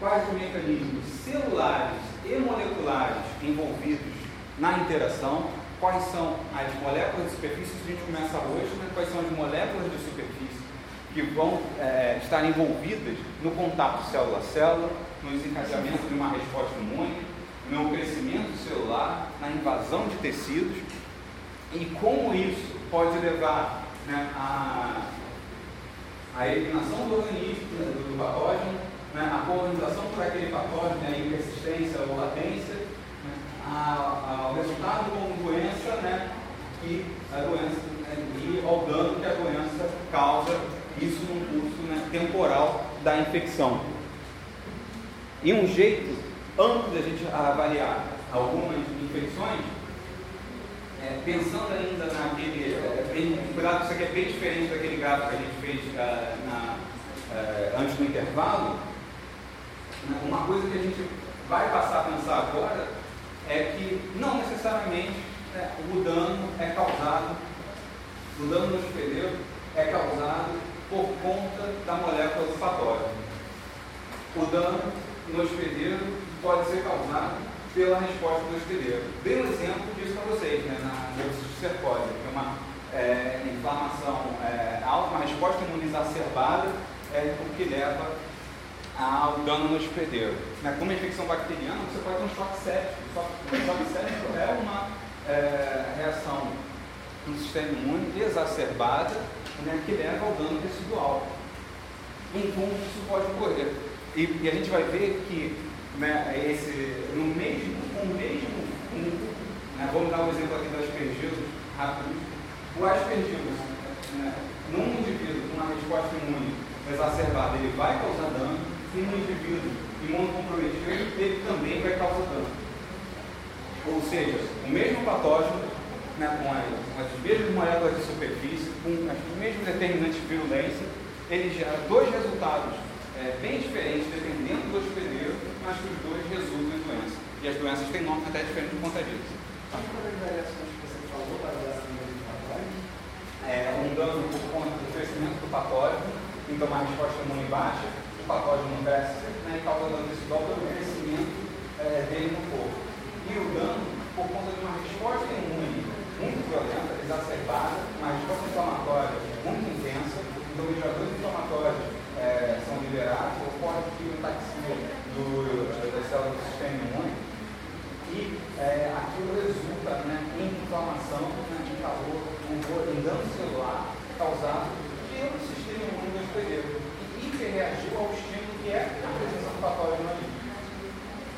quais os mecanismos celulares e moleculares envolvidos na interação, quais são as moléculas de superfície, a gente começa hoje, né, quais são as moléculas de superfície que vão é, estar envolvidas no contato célula-célula, no desencadeamento de uma resposta imune, no crescimento celular, na invasão de tecidos e como isso pode levar né, à, à eliminação do organismo, né, do patógeno, né, a colonização por aquele patógeno, a né, persistência ou latência, né, ao resultado como doença né, e a doença né, e ao dano que a doença causa, isso num curso né, temporal da infecção. E um jeito amplo de a gente avaliar algumas infecções, é, pensando ainda naquele. É, cuidado, isso aqui é bem diferente daquele gráfico que a gente fez uh, na, uh, antes do intervalo. Uma coisa que a gente vai passar a pensar agora é que não necessariamente né, o dano é causado, o dano no hospedeiro é causado por conta da molécula do patógeno. O dano no hospedeiro pode ser causado pela resposta do hospedeiro. Dei um exemplo disso para vocês, né, na leucocircose, que é uma é, inflamação é, alta, uma resposta imune exacerbada, é, o que leva ao dano no hospedeiro. Né, como infecção bacteriana, você pode ter um choque séptico. Um choque séptico é uma é, reação no sistema imune exacerbada né, que leva ao dano residual. Em como isso pode ocorrer. E, e, a gente vai ver que né, esse, no mesmo, o mesmo né, vamos dar um exemplo aqui do aspergillus, rápido. O aspergillus, né, num indivíduo com uma resposta imune exacerbada, ele vai causar dano, e num indivíduo imunocomprometido, ele também vai causar dano. Ou seja, o mesmo patógeno, né, com, as, com as mesmas moléculas de superfície, com os mesmos determinantes de virulência, ele gera dois resultados é, bem diferentes dependendo do hospedeiro, mas que os dois resultam em doença. E as doenças têm nome até diferente por conta disso. Que é, um dano por conta do crescimento do patógeno, então uma resposta imune baixa, o patógeno cresce né, e causa dano residual pelo crescimento é, dele no corpo. E o dano por conta de uma resposta imune muito violenta, exacerbada, uma resposta inflamatória muito intensa, então mediadores inflamatórios é, são liberados, ocorre quimiotaxia do, das células do sistema imune e é, aquilo resulta né, em inflamação, né, em calor, em dano celular causado pelo sistema imune do hospedeiro e hiperreagiu ao estímulo que é a presença do patógeno ali.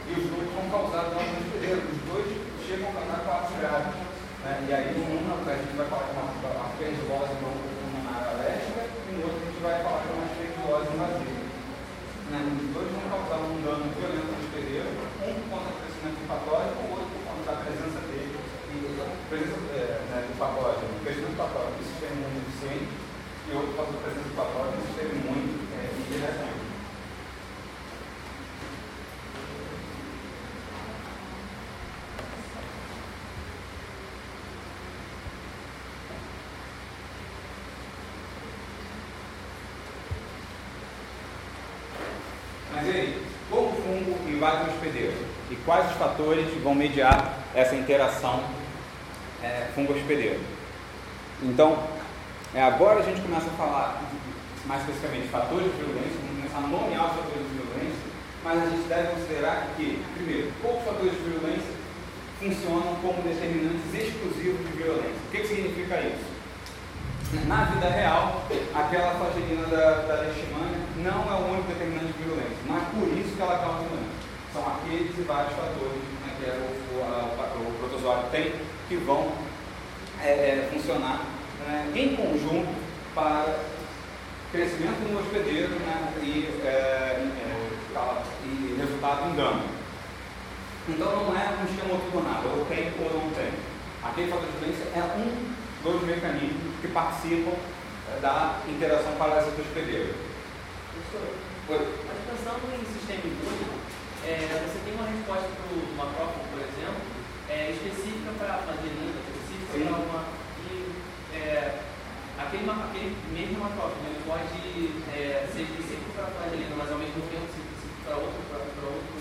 E os dois vão causar dano no hospedeiro, os dois chegam a causar quatro graves. Né, e aí, uma, a gente vai falar de uma, pernilose pulmonar alérgica e no outro a gente vai falar de uma tuberculose invasiva. Né? Os dois vão causar um dano violento no hospedeiro, um por conta do crescimento do patógeno, o outro por conta da presença dele, presença é, né, do patógeno, crescimento do patógeno do sistema imune deficiente, e outro por causa da presença do patógeno do sistema imune é, hiperativo. Invade o hospedeiro e quais os fatores vão mediar essa interação é, fungo-hospedeiro. Então, é, agora a gente começa a falar mais especificamente fatores de violência, vamos começar a nomear os fatores de violência, mas a gente deve considerar que, primeiro, poucos fatores de violência funcionam como determinantes exclusivos de violência. O que, que significa isso? Na vida real, aquela flagelina da, da leishmania não é o único determinante de violência, mas por isso que ela causa doença são aqueles e vários fatores né, que é o, o, a, o protozoário tem que vão é, é, funcionar né, em conjunto para crescimento no hospedeiro né, e, é, é, e resultado em dano. Então não é um esquema ortogonal, ou tem ou não tem. Aquele fator de doença é um dos mecanismos que participam da interação parasita-hospedeiro. Mas pensando em sistema imune, é, você tem uma resposta para o macrófago, por exemplo, é, específica para a madelina, específica para uma. E, é, aquele, aquele mesmo macrófago ele pode é, ser específico para a madelina, mas ao mesmo tempo específico para outro, para, outro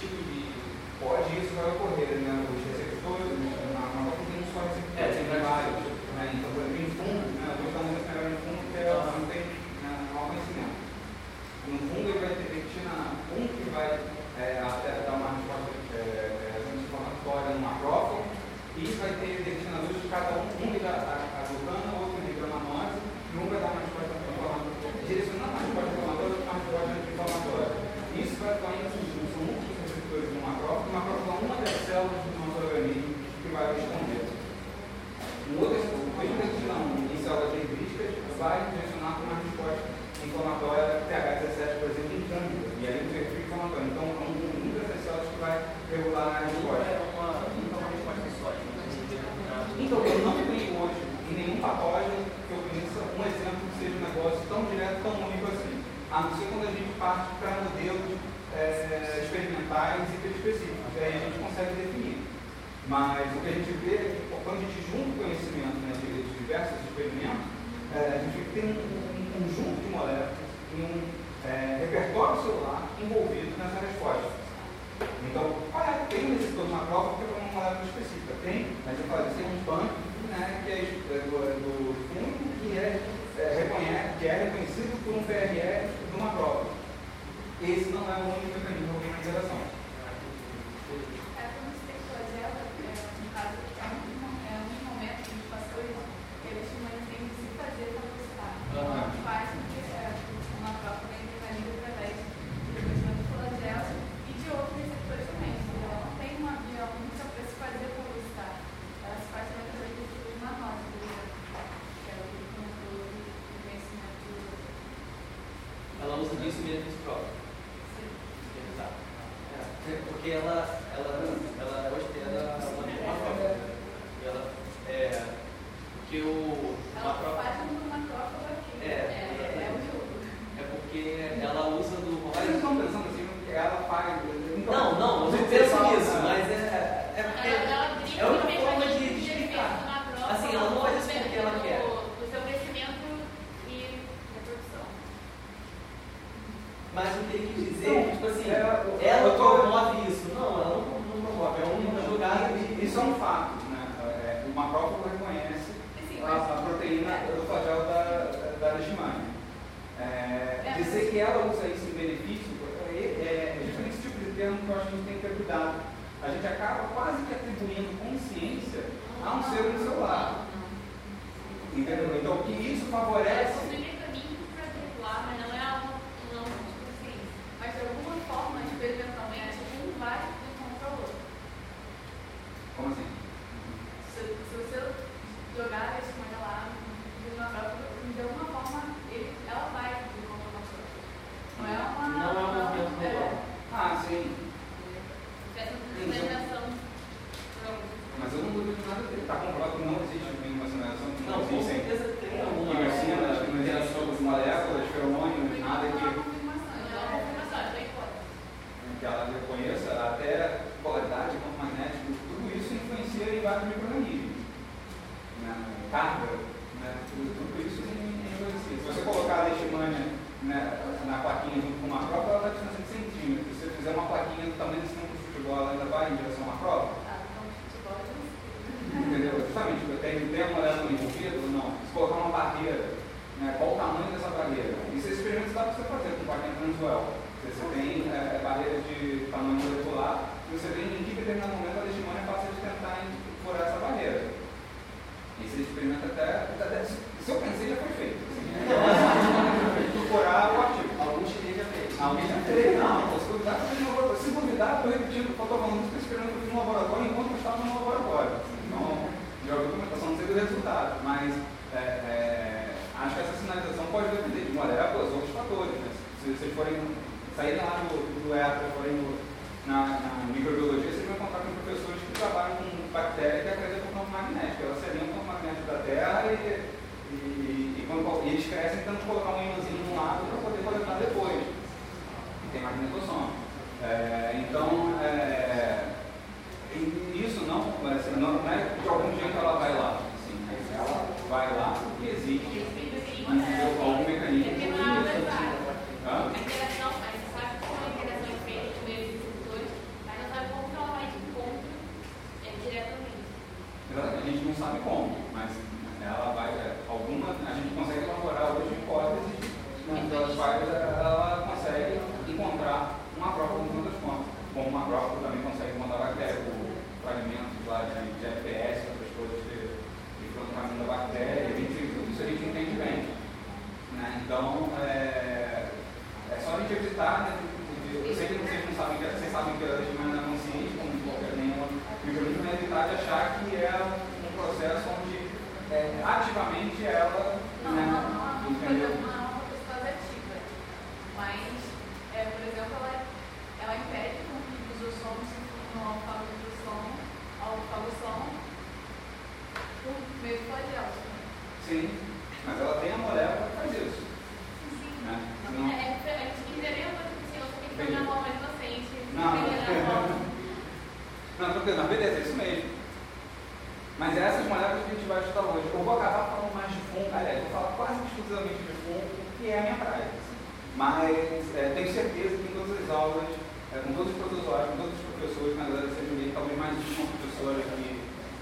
tipo de. Pode, isso vai ocorrer, né? Os receptores, na macrófago tem só receptores, é, tem vários. Né? Então, por exemplo, em fundo, né? eu vou estar no fundo que é, não tem né, mau conhecimento. No fundo, ele vai ter destinar um que vai é, Inocente. Não. Não, tranquilo, não, beleza, é isso mesmo. Mas essas moléculas que a gente vai estudar hoje. Eu vou acabar falando mais de fungo, aliás, vou falar quase exclusivamente de fungo, que é a minha praia. Mas é, tenho certeza que em todas as aulas, é, com todos os protozoários, com todos os professores, na verdade, seja alguém, talvez mais uma professora que,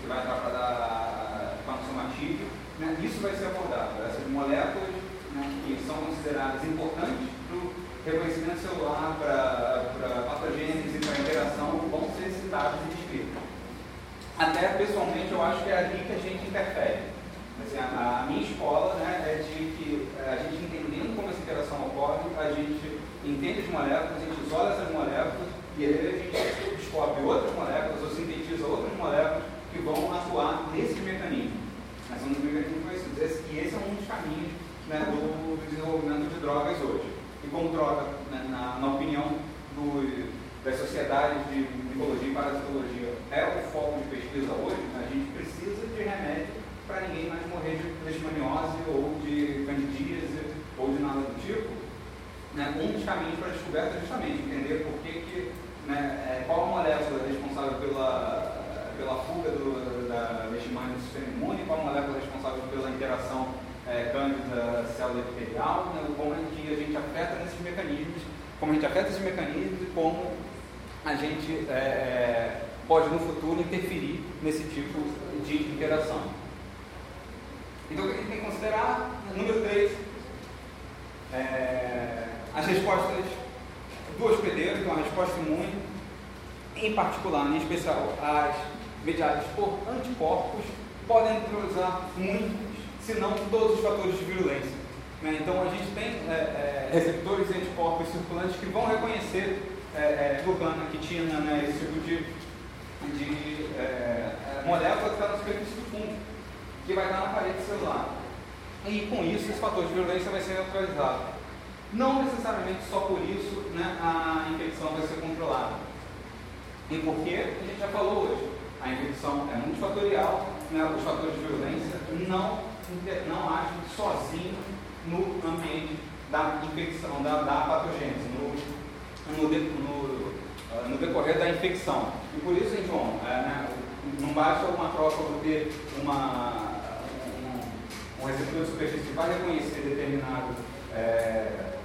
que vai entrar para dar farmacomativo, né, isso vai ser abordado. Essas moléculas né, que são consideradas importantes para o reconhecimento celular, para patogênese, para interação, vão ser citadas e descritas. Até pessoalmente eu acho que é ali que a gente interfere. Assim, a, a minha escola né, é de que eh, a gente entendendo como essa interação ocorre, a gente entende as moléculas, a gente isola essas moléculas e aí a gente descobre outras moléculas ou sintetiza outras moléculas que vão atuar nesses mecanismos. Mas são os mecanismos conhecidos. E esse é um dos caminhos né, do desenvolvimento de drogas hoje. Como droga, né, na, na opinião do, das sociedades de micologia e parasitologia é o foco de pesquisa hoje, a gente precisa de remédio para ninguém mais morrer de leishmaniose ou de candidíase ou de nada do tipo. Né? Um dos caminhos para a descoberta é justamente entender por que, que né, é, qual a molécula é responsável pela, pela fuga do, da leishmania no sistema imune, qual a molécula é responsável pela interação é, cândida célula epitelial, né, como é que a gente afeta nesses mecanismos, como a gente afeta esses mecanismos e como a gente é, pode no futuro interferir nesse tipo de interação. Então o que a gente tem que considerar? Número 3, é, as respostas do hospedeiro, então a resposta imune, em particular, em especial as mediadas por anticorpos, podem neutralizar muitos, se não todos os fatores de virulência. Né? Então a gente tem é, é, receptores e anticorpos circulantes que vão reconhecer é, é, quitina, né, esse tipo de, de é, é, molécula que está na superfície do fungo, que vai estar na parede celular. E com isso, esse fator de virulência vai ser neutralizado. Não necessariamente só por isso né, a infecção vai ser controlada. E por quê? A gente já falou hoje. A infecção é multifatorial, né, os fatores de virulência não, não agem sozinhos no ambiente da infecção, da, da patogênese, no, no, no, ah, no, decorrer da infecção. E por isso, hein, João, é, né, não basta uma troca ter uma, um, um receptor de superfície que vai reconhecer determinado, é,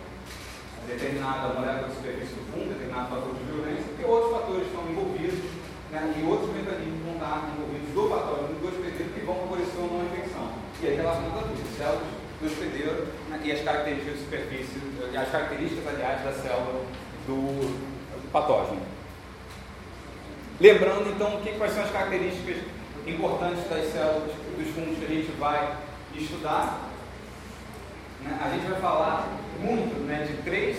determinada molécula de superfície do fungo, determinado fator de violência, porque outros fatores estão envolvidos né, e outros mecanismos vão estar envolvidos do patógeno do hospedeiro que vão favorecer ou não a infecção. E aí relacionado a tudo, células do hospedeiro né, e as características de superfície, as características, aliás, da célula do, patógeno. Lembrando então que, quais são as características importantes das células dos fungos que a gente vai estudar. Né? A gente vai falar muito né, de três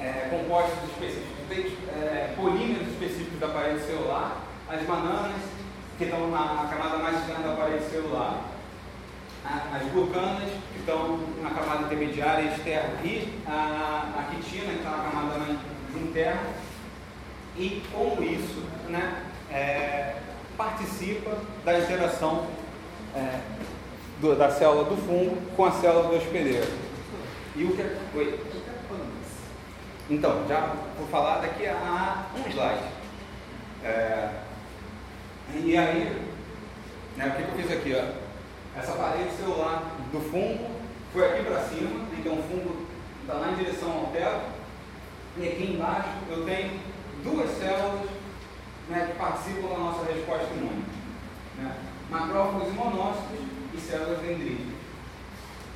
é, compostos específicos, três é, polímeros específicos da parede celular, as bananas, que estão na camada mais externa da parede celular, as glucanas, que estão na camada intermediária externa, e a, a quitina, que está na camada na- interna, e como isso né, é, participa da interação é, do- da célula do fungo com a célula do hospedeiro. E o que é. Então, já vou falar daqui a um slide. É, e aí, né, o que eu fiz aqui? Ó? Essa parede celular do fungo foi aqui para cima, então o fungo está lá em direção ao teto, e aqui embaixo eu tenho duas células né, que participam da nossa resposta imune. Né? Macrófagos e monócitos e células dendríticas.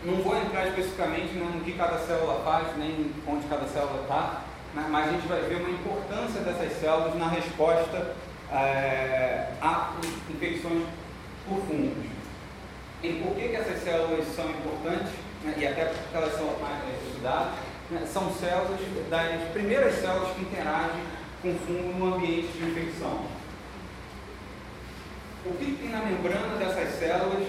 Não vou entrar especificamente né, no que cada célula faz, nem onde cada célula está, né, mas a gente vai ver uma importância dessas células na resposta eh, a infecções por fungos. E por que, que essas células são importantes, né, e até porque elas são mais estudadas, né, são células das primeiras células que interagem com o fungo no ambiente de infecção. O que, que tem na membrana dessas células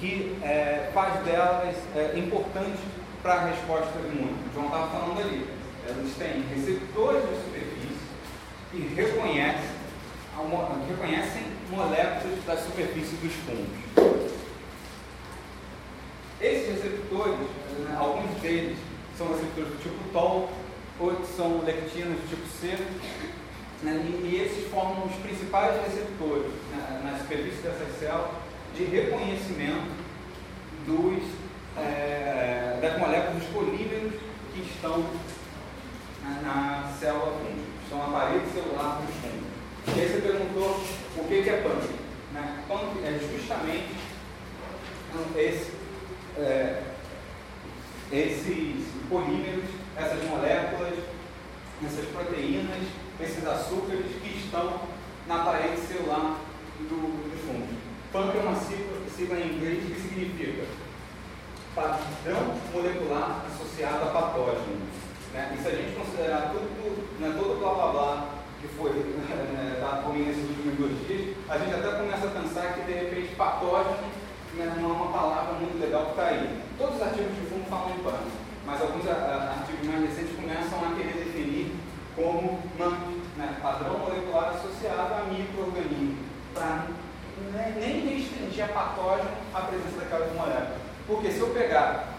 que é, faz delas é, importantes para a resposta imune? O João estava falando ali. Elas têm receptores de superfície que reconhecem, reconhecem moléculas da superfície dos fungos. Esses receptores, né, alguns deles são receptores do tipo TOL, outros são lectinas do tipo C, né, e, e, esses formam os principais receptores né, na superfície dessas células de reconhecimento dos, é, das moléculas dos polímeros que estão na, na célula fúngica, estão na parede celular dos fungos. E aí você perguntou o que é punk. Né? É justamente esse, é, esses polímeros, essas moléculas, essas proteínas, esses açúcares que estão na parede celular do, dos fungos. PAMP é uma sigla, sigla em inglês que significa padrão molecular associado a patógeno. Né? E se a gente considerar tudo, né, todo o blá blá blá que foi né, dado por mim nesses últimos dois dias, a gente até começa a pensar que de repente patógeno né, não é uma palavra muito legal que está aí. Todos os artigos de fundo falam em PAMP, mas alguns a, a, artigos mais recentes começam a querer definir como MAMP, né, padrão molecular associado a microorganismo, para né, nem restringir a patógeno à presença daquelas moléculas. Porque se eu pegar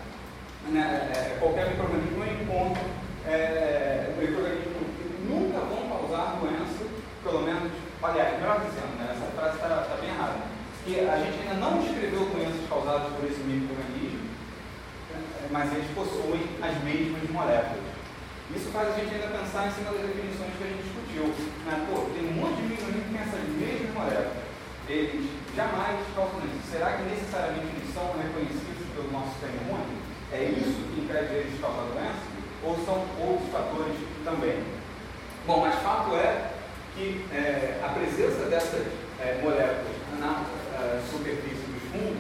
né, é, qualquer microorganismo, eu encontro é, microorganismos que nunca vão causar doença, pelo menos, aliás, melhor dizendo, né, essa frase está tá bem errada, que a gente ainda não descreveu doenças causadas por esse microorganismo, é, mas eles possuem as mesmas moléculas. Isso faz a gente ainda pensar em cima das definições que a gente discutiu. Né? Pô, tem um monte de microorganismos que têm essas mesmas moléculas. Eles jamais causam isso. Será que necessariamente eles são reconhecidos pelo nosso sistema imune? É isso que impede eles de causar doença? Ou são outros fatores também? Bom, mas fato é que é, a presença dessas é, moléculas na uh, superfície dos fungos,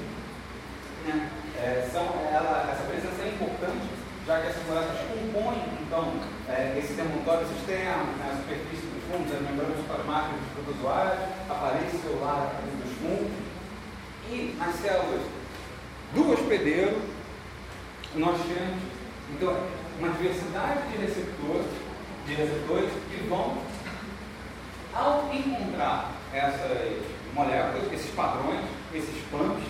né, é, são, ela, essa presença é importante já que essas moléculas compõem, então, é, esse dermatório externo, né, a superfície dos fungos, as membranas plasmáticas dos protozoários, a parede celular dos fungos, e nas células do hospedeiro, nós temos, então, uma diversidade de receptores, de que vão, ao encontrar essas moléculas, esses padrões, esses pumps,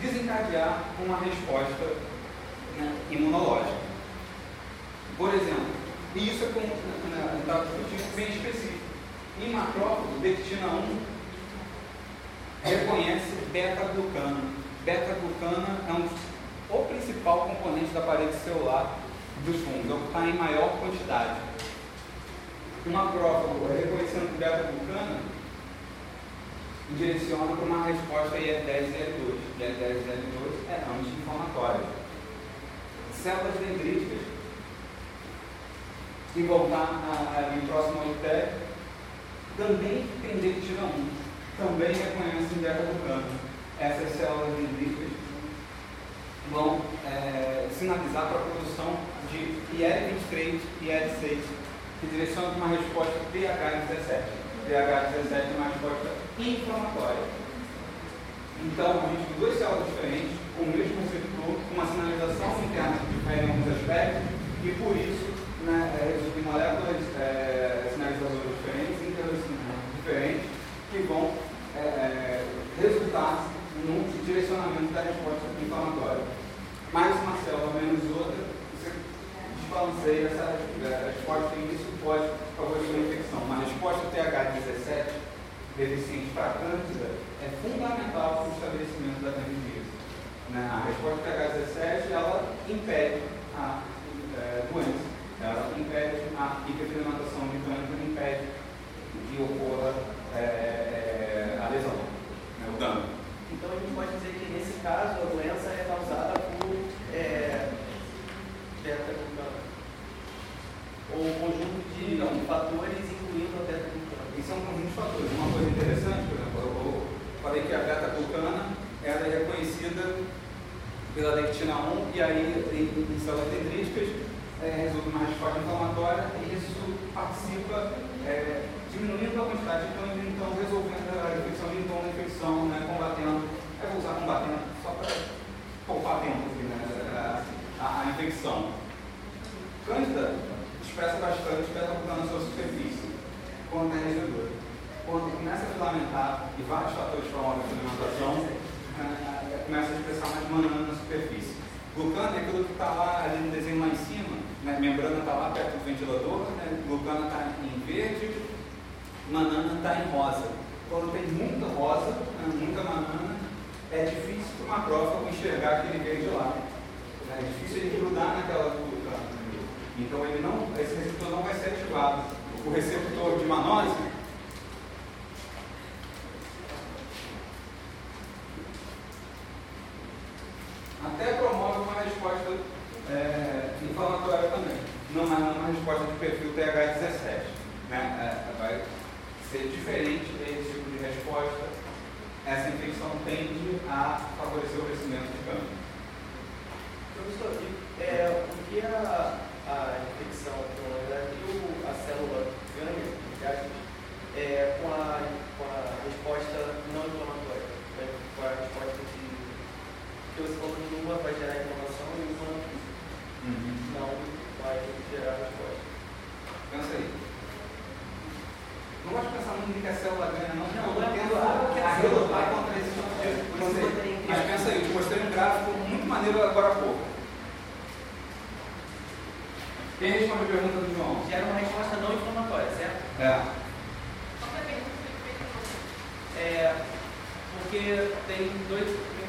desencadear uma resposta né, imunológica. Por exemplo, e isso é como um dado discutindo bem específico. Em macrófago, dectina 1 reconhece beta-glucana. Beta-glucana é um, o principal componente da parede celular dos fungos, é o que está em maior quantidade. Um macrófago reconhecendo beta-glucana direciona para uma resposta IL-10-L2. IL-10-L2 é anti-inflamatório células dendríticas e voltar ali próximo ao ITEC, também tem dectina 1, também reconhecem beta-glucano. Essas células dendríticas vão é, sinalizar para a produção de IL-23 e IL-6, que direciona para uma resposta TH-17. TH-17 é uma resposta inflamatória. Então, a gente tem duas células diferentes, com o mesmo receptor, com uma sinalização interna que difere em alguns aspectos, e por isso né, é, resulta em moléculas é,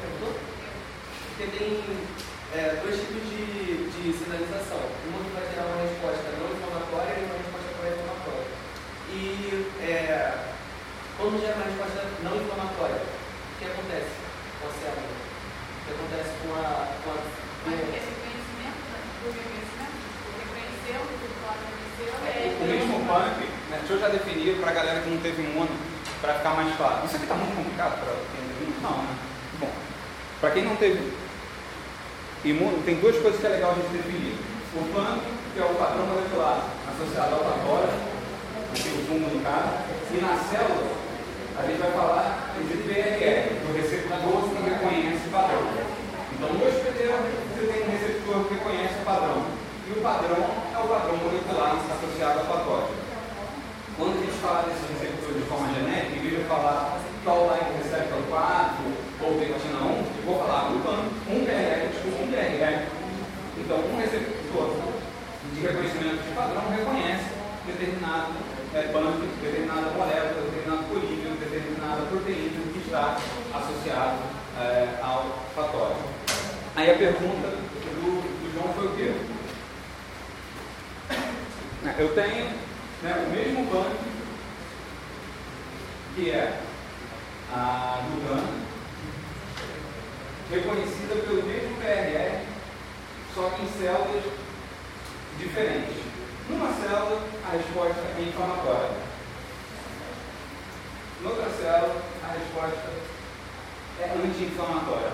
perguntou? porque tem é, dois tipos de, de sinalização. Uma que vai gerar uma resposta não inflamatória e uma resposta pró-inflamatória. E é, quando gera uma resposta não inflamatória, o que acontece com a célula? O que acontece com a. Com a Mas o reconhecimento do reconhecimento? O reconheceu, o que reconheceu é. O mesmo pump, né, deixa eu já definir para a galera que não teve imuno, para ficar mais claro. Isso aqui está muito complicado para quem imuno? Não, né? Para quem não teve Imuno, tem duas coisas que é legal a gente definir. O PANC, que é o padrão molecular associado ao patógeno, o fungo no caso, e na célula, a gente vai falar de PRR, do receptor que reconhece o padrão. Então, no hospedeiro, você tem um receptor que reconhece o padrão. E o padrão é o padrão molecular associado ao patógeno. Quando a gente fala desse receptor de forma genérica, em vez de falar Toll-like receptor 4 ou pectina 1, eu vou falar um PAN, um desculpa, um PRR. Então, um receptor de reconhecimento de padrão reconhece determinado é, banco, determinada molécula, determinado polímero, determinada proteína que está associado é, ao patógeno. Aí a pergunta do, do João foi o quê? Eu tenho né, o mesmo banco que é a Lugana, reconhecida pelo mesmo PRR, só que em células diferentes. Numa célula, a resposta é inflamatória. Noutra célula, a resposta é anti-inflamatória.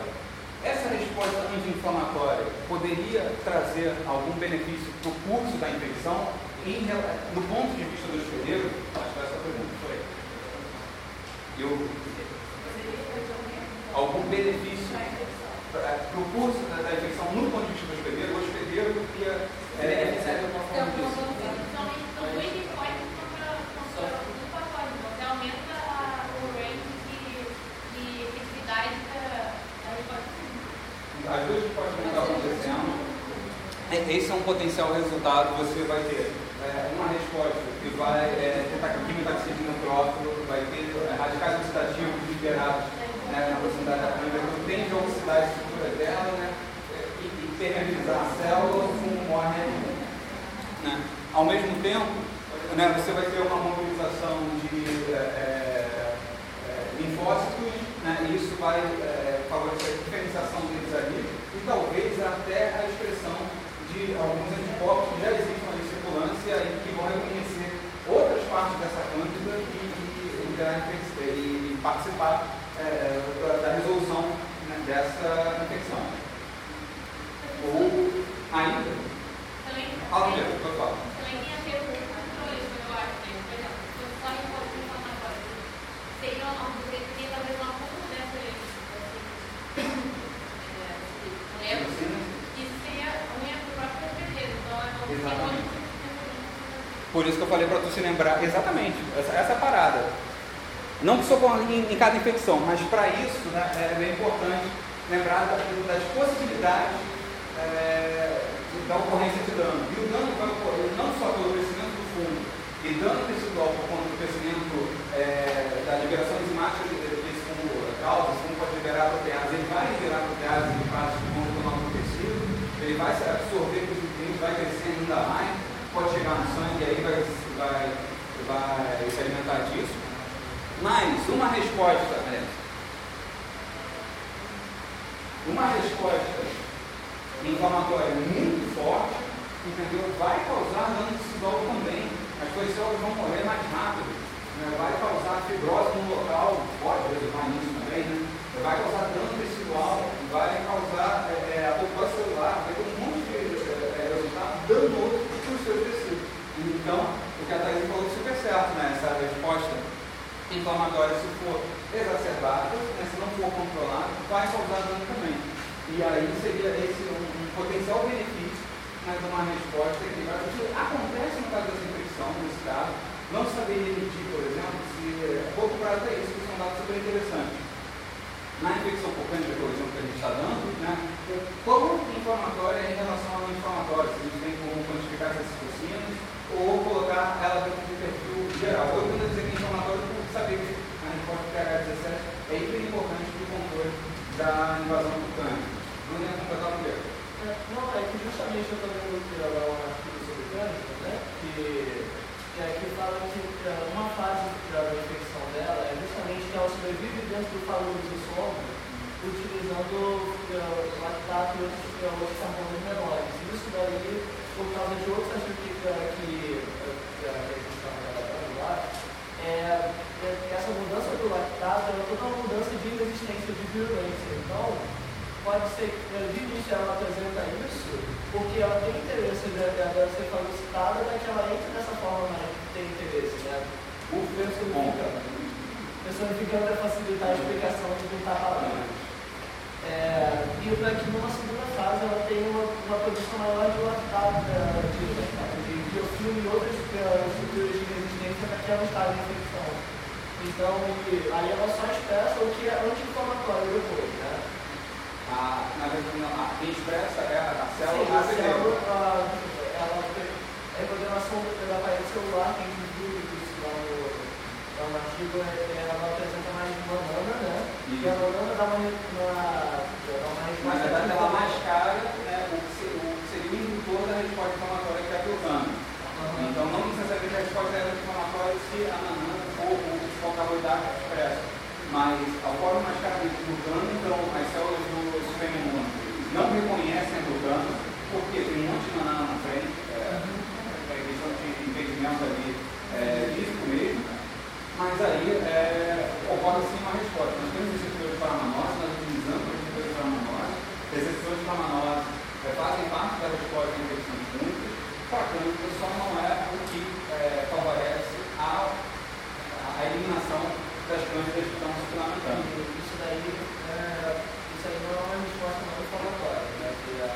Essa resposta anti-inflamatória poderia trazer algum benefício para o curso da infecção? Em, ponto de vista do hospedeiro, acho que essa pergunta foi. Eu algum o curso da, da infecção no ponto de vista do hospedeiro, o hospedeiro ia. É, recebe uma Então, forma disso. principalmente no Wiki pode contra contra o pacote. Você aumenta a- o range de, da, da resposta. as duas podem estar acontecendo. É, Esse é um potencial resultado. Você vai ter é, uma resposta que vai é, tentar quimiotaxide neutrófilo, vai ter é, radicais oxidativos liberados né, na proximidade da câmera, então tende a oxidar a estrutura dela né, e, e permeabilizar a célula, o fungo morre ali. Né? Ao mesmo tempo, né, você vai ter uma mobilização de é, é, é, linfócitos, né, e isso vai é, favorecer a diferenciação deles ali, e talvez até a expressão de alguns anticorpos que já existem ali circulantes e aí que vão reconhecer outras partes dessa cândida e, e, e, e participar é, da, da resolução né, dessa infecção. Ou ainda, Também, fala primeiro, pode falar. também tem a ver com o controle, eu acho. né? Por para o próprio hospedeiro. Então, é. Por isso que eu falei para tu se lembrar, exatamente, essa, essa parada. Não que socorra em, em cada infecção, mas para isso né, é bem importante lembrar da- das possibilidades é, da ocorrência de dano. E o dano vai ocorrer não só pelo crescimento do fungo e dano tecidual por conta do crescimento é, da liberação enzimática que esse fungo causa, esse fungo pode liberar protease, ele vai liberar protease de partes que vão retornar para o tecido, ele vai se absorver com os nutrientes, vai crescer ainda mais, pode chegar no sangue e aí vai, vai, vai se alimentar disso. Mas uma resposta, Alex, uma resposta inflamatória muito forte, entendeu? Vai causar dano tecidual também. As células vão morrer mais rápido. né? Vai causar fibrose no local, pode resultar nisso também, né? Vai causar dano tecidual, vai causar é, é, apoptose celular, vai ter um monte de é, é, resultado danoso para os seus tecidos. Então, o que a Thaís falou é super certo, né? Essa resposta inflamatória, se for exacerbada, né, se não for controlada, vai causar dano também. E aí seria esse um, um potencial benefício né, de uma resposta equilibrada. Que acontece no caso dessa infecção, nesse caso, não saber medir, por exemplo, se. Pouco é isso, que são dados super interessantes. Na infecção por câncer, por exemplo, que a gente está dando, né, como inflamatória é em relação ao inflamatório, se a gente tem como quantificar essas citocinas ou colocar ela dentro do perfil geral. Eu, quando dizer que é inflamatório, eu preciso saber que a resposta pH17 é hiper importante para o controle da invasão do câncer. Não ia completar o primeiro. É, Não, é que justamente eu estou vendo aqui agora um artigo sobre câncer, né? Que, que aqui fala que é, uma fase da infecção dela é justamente que ela sobrevive dentro do falo do estômago, utilizando é, lactato e outros, é, outros carbonos menores. Isso daí, por causa de outras que, que, que, que a gente está trabalhando lá, é, é, essa mudança do lactato é toda uma mudança de resistência de virulência. Então, pode ser que de início ela apresenta isso, porque ela tem interesse de, de ser fagocitada, mas que ela entra dessa forma, mas tem interesse, né? O personificando. Personificando é facilitar a explicação de quem está falando. É, e para que numa segunda fase ela tenha uma, uma produção maior de lactato, eh, de, de biofilme e outras estruturas de resistência naquela estágio de infecção. Então, e, aí ela só expressa o que é anti-inflamatório depois, né? A, na verdade, não, a, quem expressa é a, a Sim, célula a do célula, a- ela tem a coordenação da parede celular, tem inclusive isso lá no, lá no artigo, é- ela apresenta mais uma nana, né? E a nana dá uma, uma, dá uma Na resposta verdade, ela que- mascara né, o, que que seria o indutor da resposta inflamatória que é a. Então, não necessariamente a resposta é inflamatória se a nanana for o principal carboidrato expresso. Mas, ao forma mascaramento do glutano, então, as células do sistema imune não reconhecem a glutano, porque tem um monte de nanana na frente, é, é questão de impedimento ali é, físico mesmo, mas aí é, ocorre sim uma resposta. Nós temos receptores para manose, nós utilizamos receptores para manose, receptores para manose é, fazem parte da resposta à infecção de fúngicos, só não é o que é, favorece a, a eliminação das cânceres que estão se fundamentando. Isso daí, é, isso aí não é uma resposta não inflamatória, né? Que a,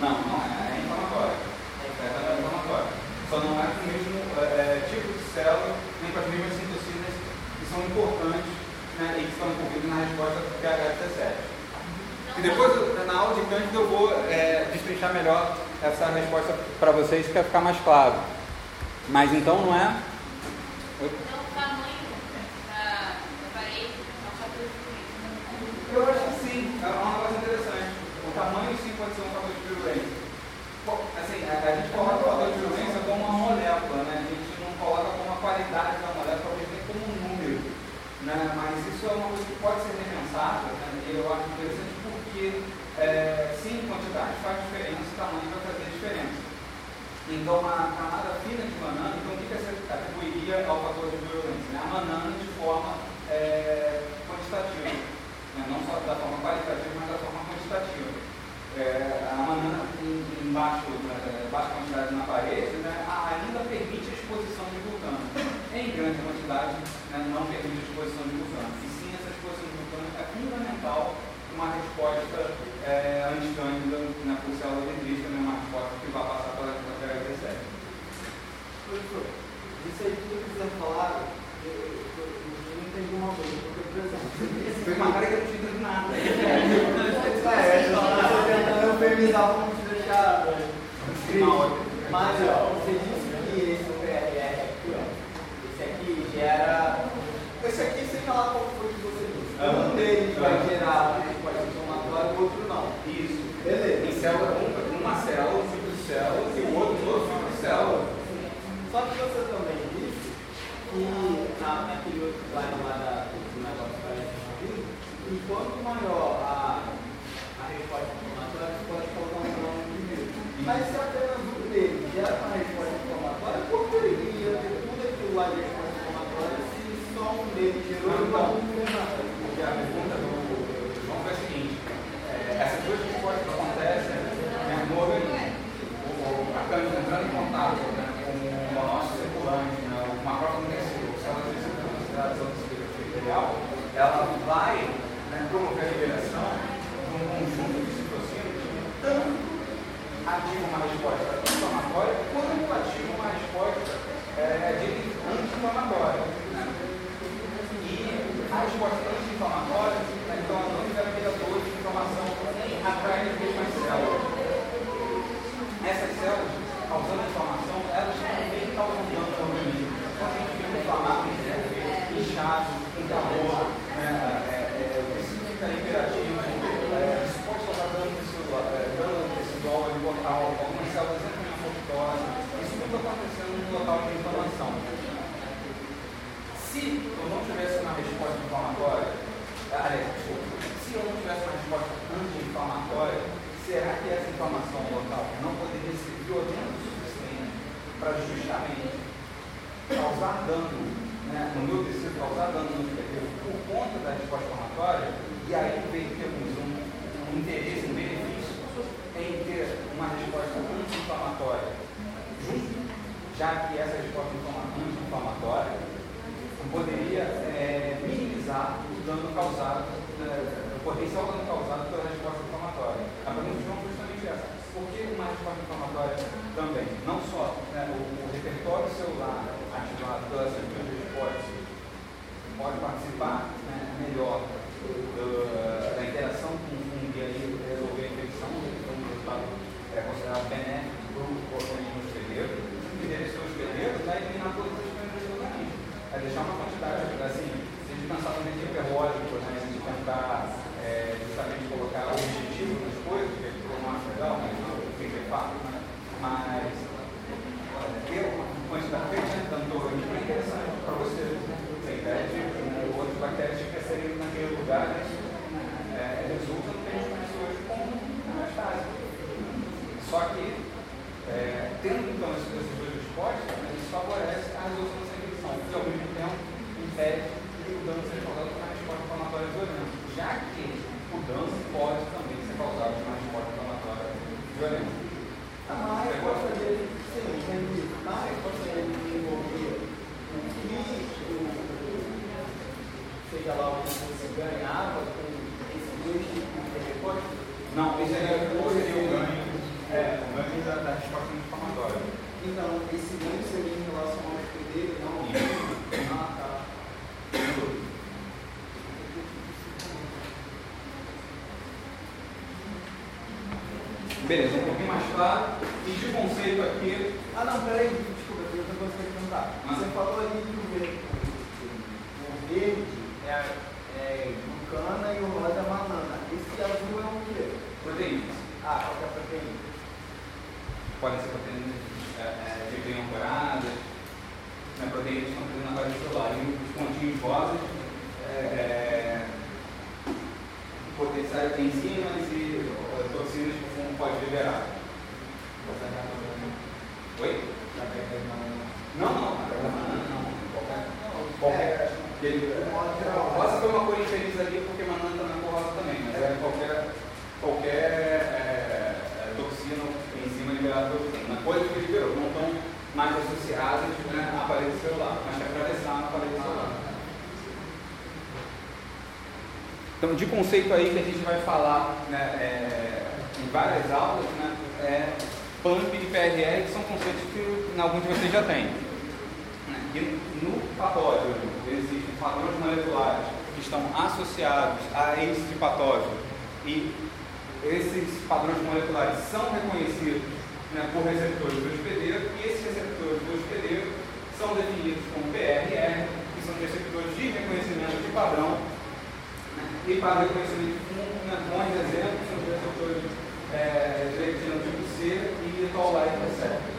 Não, não é, é inflamatória. É inflamatória. Só não é com o mesmo é, é, tipo de célula, nem com as mesmas citocinas que são importantes né, e que estão envolvidas na resposta TH17. E depois, na aula de Cândida, eu vou é, destrinchar melhor essa resposta para vocês, para ficar mais claro. Mas então não é. Então, o tamanho da, da parede é. Eu acho que sim, é uma coisa interessante. O tamanho sim pode ser um fator de virulência. Assim, a, a gente coloca o fator de virulência como uma molécula, né? A gente não coloca como a qualidade da molécula, a gente tem como um número. Né? Mas isso é uma coisa que pode ser repensada, né? e eu acho interessante porque, é, sim, quantidade faz diferença, o tamanho vai fazer diferença. Então, a camada fina de banana, então o que, você atribuiria ao fator de virulência? Né? A banana de forma é, quantitativa, né? não só da forma qualitativa, mas da forma quantitativa. É, a banana em, em baixo, né, baixa quantidade na parede né, ainda permite a exposição de vulcano. Em grande quantidade, né, não permite a exposição de vulcano. E sim, essa exposição de vulcano é fundamental uma resposta é, anticândida na célula dendrítica, né, uma resposta que vai passar pela TH17. Professor, isso aí que eu quiser falar, eu, eu, eu não entendi uma coisa, porque, por exemplo, Foi uma cara que eu não tinha entendido nada. É, eu tentando eufemizar para não te deixar escrito. Mas, ó, você disse que esse PRR aqui, ó, esse aqui gera. Esse aqui, seja lá qual foi que você disse. Um deles vai gerar uma resposta inflamatória e o outro não. Isso. Beleza. Em célula, um, uma célula, um tipo de célula, e o outro, outro tipo de célula. Só que você também que na, naquele outro slide lá da, do negócio viu, que quanto maior a, a resposta inflamatória, você pode colocar um nome primeiro. Mas se apenas um deles gera uma resposta inflamatória, por que ele iria ter tudo aquilo lá de resposta inflamatória se só um deles gerou e fez Porque a pergunta do, João foi a seguinte: é, essas duas respostas que acontecem, né, o, a câmera entrando em contato né, com o monóxido circulante, né, o macrófago intensivo, células de consideração arterial, ela vai né, promover a liberação de um conjunto de citocinas que tanto ativa uma resposta inflamatória quanto ativa uma resposta é, de anti-inflamatória. Né? E a resposta anti-inflamatória, né, então ela não libera mediador de inflamação atrai as mesmas células. Essas células, causando inflamação, elas também causam dano no organismo. Quando a gente fica inflamado, a gente inchado, com calor, né, é, é, o tecido fica hiperativo, é, isso pode causar dano tecidual, é, tecidual ali local, algumas células entram em apoptose, isso tudo acontecendo no local de inflamação. Se eu não tivesse uma resposta inflamatória, aliás, desculpa, se eu não tivesse uma resposta anti-inflamatória, será que essa inflamação local não poderia ser violenta o suficiente para justamente causar dano né, no meu tecido, causar dano no tecido por conta da resposta inflamatória? E aí vem temos um, um interesse, um benefício em ter uma resposta anti-inflamatória junto, já que essa resposta anti-inflamatória poderia é, minimizar o dano causado, é, o potencial dano causado pela resposta inflamatória. A pergunta de foi justamente essa. Por que uma resposta inflamatória também? Não só né, o, o, repertório celular ativado respostas pode participar né, melhor do, da interação com o fungo e aí resolver a infecção, então o resultado é considerado benéfico para o organismo hospedeiro. O interesse do hospedeiro é eliminar todas as coisas do organismo é deixar uma quantidade, assim, se a gente pensar no regime biológico, né, a gente tentar é, justamente colocar o objetivo nas coisas, que eu não acho legal, mas não tem que ser fato, né? mas ter uma quantidade pequena tanto organismo é interessante para você. Tem ideia de né, outras bactérias que crescerem naquele lugar, né, é, resulta no que a gente conhece hoje como metastase. Só que, é, tendo então essas duas respostas, né, isso favorece a resolução dessa infecção, e ao mesmo tempo impede que o dano seja causado por uma resposta inflamatória violenta, já que o dano pode também ser causado por uma resposta inflamatória violenta. A resposta dele, sim, entendi. A resposta dele envolvia o que o, seja lá o que você ganhava Então, esse ganho seria em relação ao hospedeiro e não ao Ah, tá. Beleza, um pouquinho mais claro. E de conceito aqui, Ah, não, peraí, desculpa, eu outra coisa que eu ia perguntar. Ah. Você falou ali que o verde, o verde é, é glucana e o rosa é banana. Esse azul é o quê? proteínas. Ah, qual que é a proteína? Podem ser proteínas é, é, de bem ancoradas, né, proteínas que estão presentes na parede celular. E os pontinhos rosas, é, é, potenciais enzimas e é, toxinas que o fungo pode liberar. Oi? Não, não, a banana não. Qualquer. qualquer ele, rosa foi uma cor infeliz ali porque banana também é cor rosa também, mas é qualquer, qualquer é, é, toxina, enzima liberada pelo fungo. Coisas que liberou, não estão mais associadas né, à parede celular, mas que atravessaram a parede celular. Então, de conceito aí que a gente vai falar né, é, em várias aulas, né, é PAMP e PRR, que são conceitos que alguns de vocês já têm. Né? E no patógeno existem padrões moleculares que estão associados a esse patógeno e esses padrões moleculares são reconhecidos né, por receptores do hospedeiro e esses receptores do hospedeiro são definidos como PRR, que são receptores de reconhecimento de padrão de fungo, né, bons exemplos são os receptores é, de tipo C e toll-like receptor.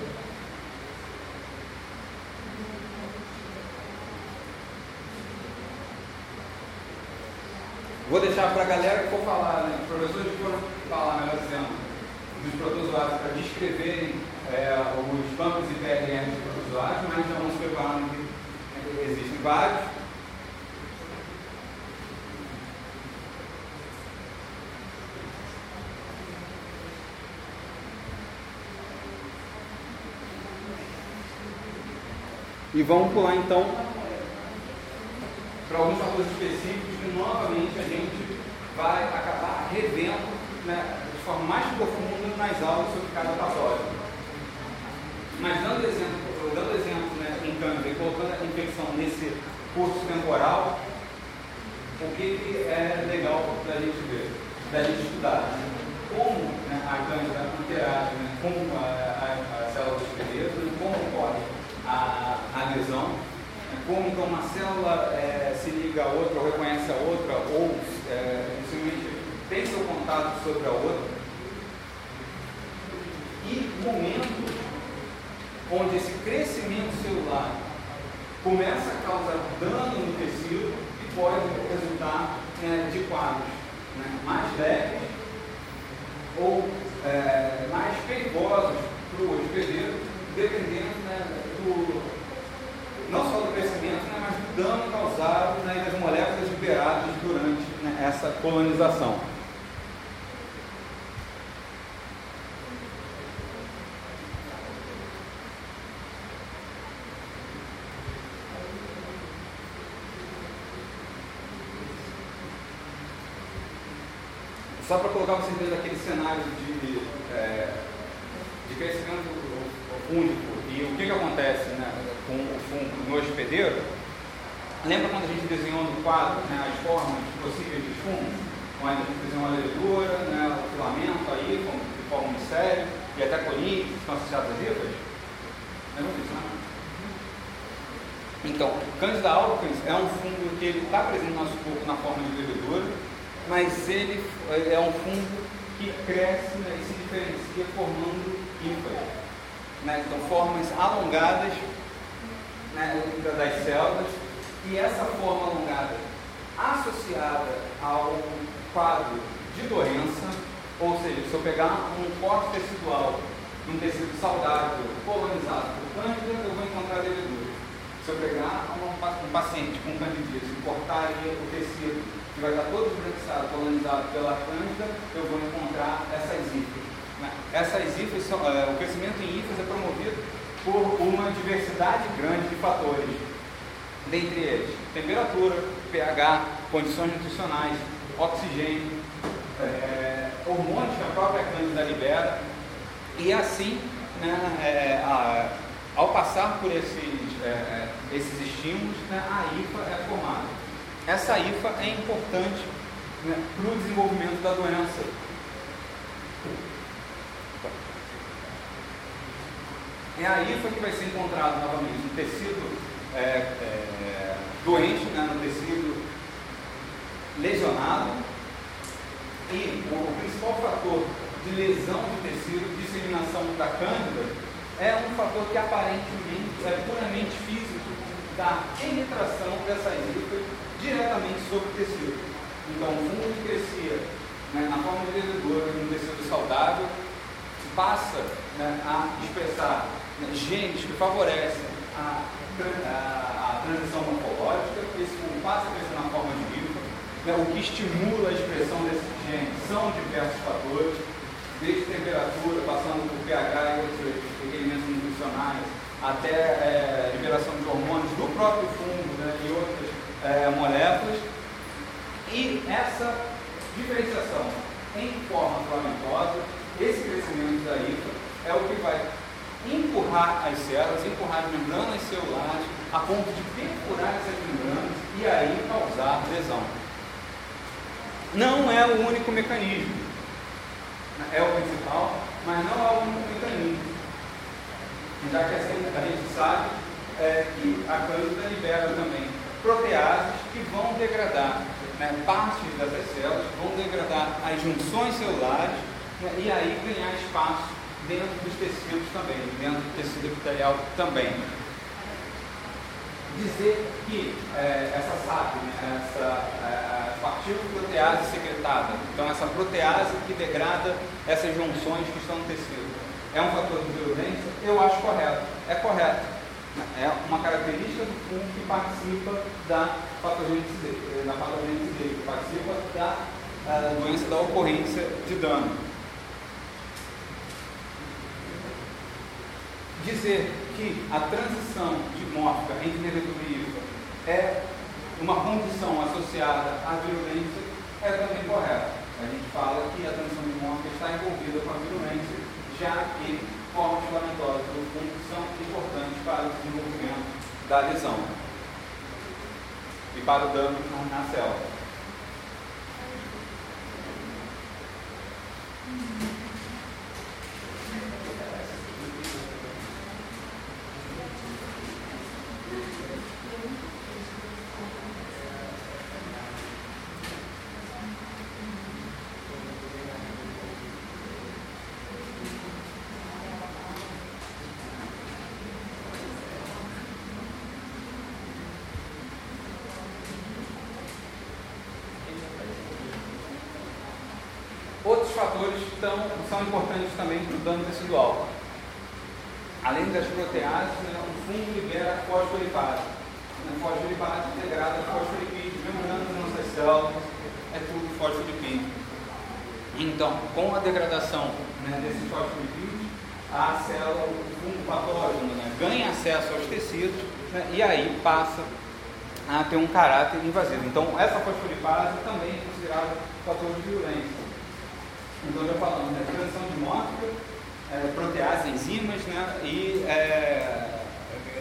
Vou deixar para a galera que for falar, né, os professores que foram falar, melhor dizendo, dos protozoários para descreverem é, os campos e PRM dos protozoários, mas já vamos preparando que existem vários. E vamos pular então para alguns fatores específicos que novamente a gente vai acabar revendo né, de forma mais profunda nas aulas sobre cada patógeno. Mas dando exemplo, dando exemplo né, em e colocando a infecção nesse curso temporal, o que, é legal da gente ver, da gente estudar? Né? Como né, a cândida interage né, com as células hospedeiro, né, como ocorre a, a né, como então uma célula é, se liga a outra, ou reconhece a outra, ou é, tem seu contato sobre a outra, e momentos onde esse crescimento celular começa a causar dano no tecido e pode resultar é, de quadros né, mais leves ou é, mais perigosos para o hospedeiro, dependendo né, do, não só do crescimento, né, mas do dano causado né, das moléculas liberadas durante né, essa colonização. Só para colocar vocês dentro daquele cenário de, é, de crescimento fúngico o que, que acontece né, com o fungo no hospedeiro, lembra quando a gente desenhou no quadro né, as formas possíveis de fungo? Onde a gente desenhou a levedura, né, o filamento aí, como, de forma sério, e até colinhas que estão associadas a ricas? Lembra disso, né? Então, Candida albicans é um fungo que ele está presente no nosso corpo na forma de levedura, mas ele é um fungo que cresce né, e se diferencia formando ínfas. Né? Então, formas alongadas né, das células, e essa forma alongada associada ao quadro de doença, ou seja, se eu pegar um corte tecidual um tecido saudável colonizado por cândida, eu vou encontrar levedura. Se eu pegar um, paciente com candidíase e cortar o tecido que vai estar todo esbranquiçado, colonizado pela cândida, eu vou encontrar essas hífas. Né? Essas hífas, são, é, o crescimento em hífas é promovido por uma diversidade grande de fatores, dentre eles temperatura, pH, condições nutricionais, oxigênio, é, hormônios que a própria cândida libera, e assim né, é, a, ao passar por esses, é, esses estímulos, né, a IFA é formada. Essa IFA é importante né, para o desenvolvimento da doença. É a IFA que vai ser encontrada novamente no tecido é, é, doente, né, no tecido lesionado. E o, principal fator de lesão de tecido, disseminação da cândida, é um fator que aparentemente é puramente físico da penetração dessa IFA diretamente sobre o tecido. Então, o fungo que crescia né, na forma de vendedora, no tecido saudável, passa né, a expressar né, genes que favorecem a a, a transição morfológica, esse passa a crescer na forma de rifa, né, o que estimula a expressão desses genes são diversos fatores, desde temperatura, passando por pH e outros requerimentos nutricionais, até é, liberação de hormônios do próprio fungo né, e outras é, moléculas. E essa diferenciação em forma filamentosa, esse crescimento da IFA, é o que vai empurrar as células, empurrar as membranas celulares a ponto de perfurar essas membranas e aí causar lesão. Não é o único mecanismo. É o principal, mas não é o único mecanismo. Já que a gente sabe é, que a cândida libera também proteases que vão degradar né, partes dessas células, vão degradar as junções celulares e aí ganhar espaço dentro dos tecidos também, dentro do tecido epitelial também. Dizer que é, essa SAP, né, essa é, partícula protease secretada, então essa protease que degrada essas junções que estão no tecido, é um fator de violência? Eu acho correto. É correto. É uma característica do fungo que participa da patogênese da patogênese dele, que participa da uh, doença da ocorrência de dano. Dizer que a transição dimórfica entre negativa e IFA é uma condição associada à virulência é também correto. A gente fala que a transição dimórfica está envolvida com a virulência, já que formas filamentosas do fungo são importantes para o desenvolvimento da lesão e para o dano na célula. Fatores tão, são importantes também para o dano tecidual. Além das proteases, né, o fungo libera fosfolipase. A fosfolipase integrada fosfolipídio, membranas das nossas células, é tudo fosfolipídio. Então, com a degradação né, desses fosfolipídios, a célula, o fungo patógeno, né, ganha acesso aos tecidos né, e aí passa a ter um caráter invasivo. Então, essa fosfolipase também é considerada fator de violência. Então já falamos, né? Transição dimórfica, é, proteases, enzimas, né? E é,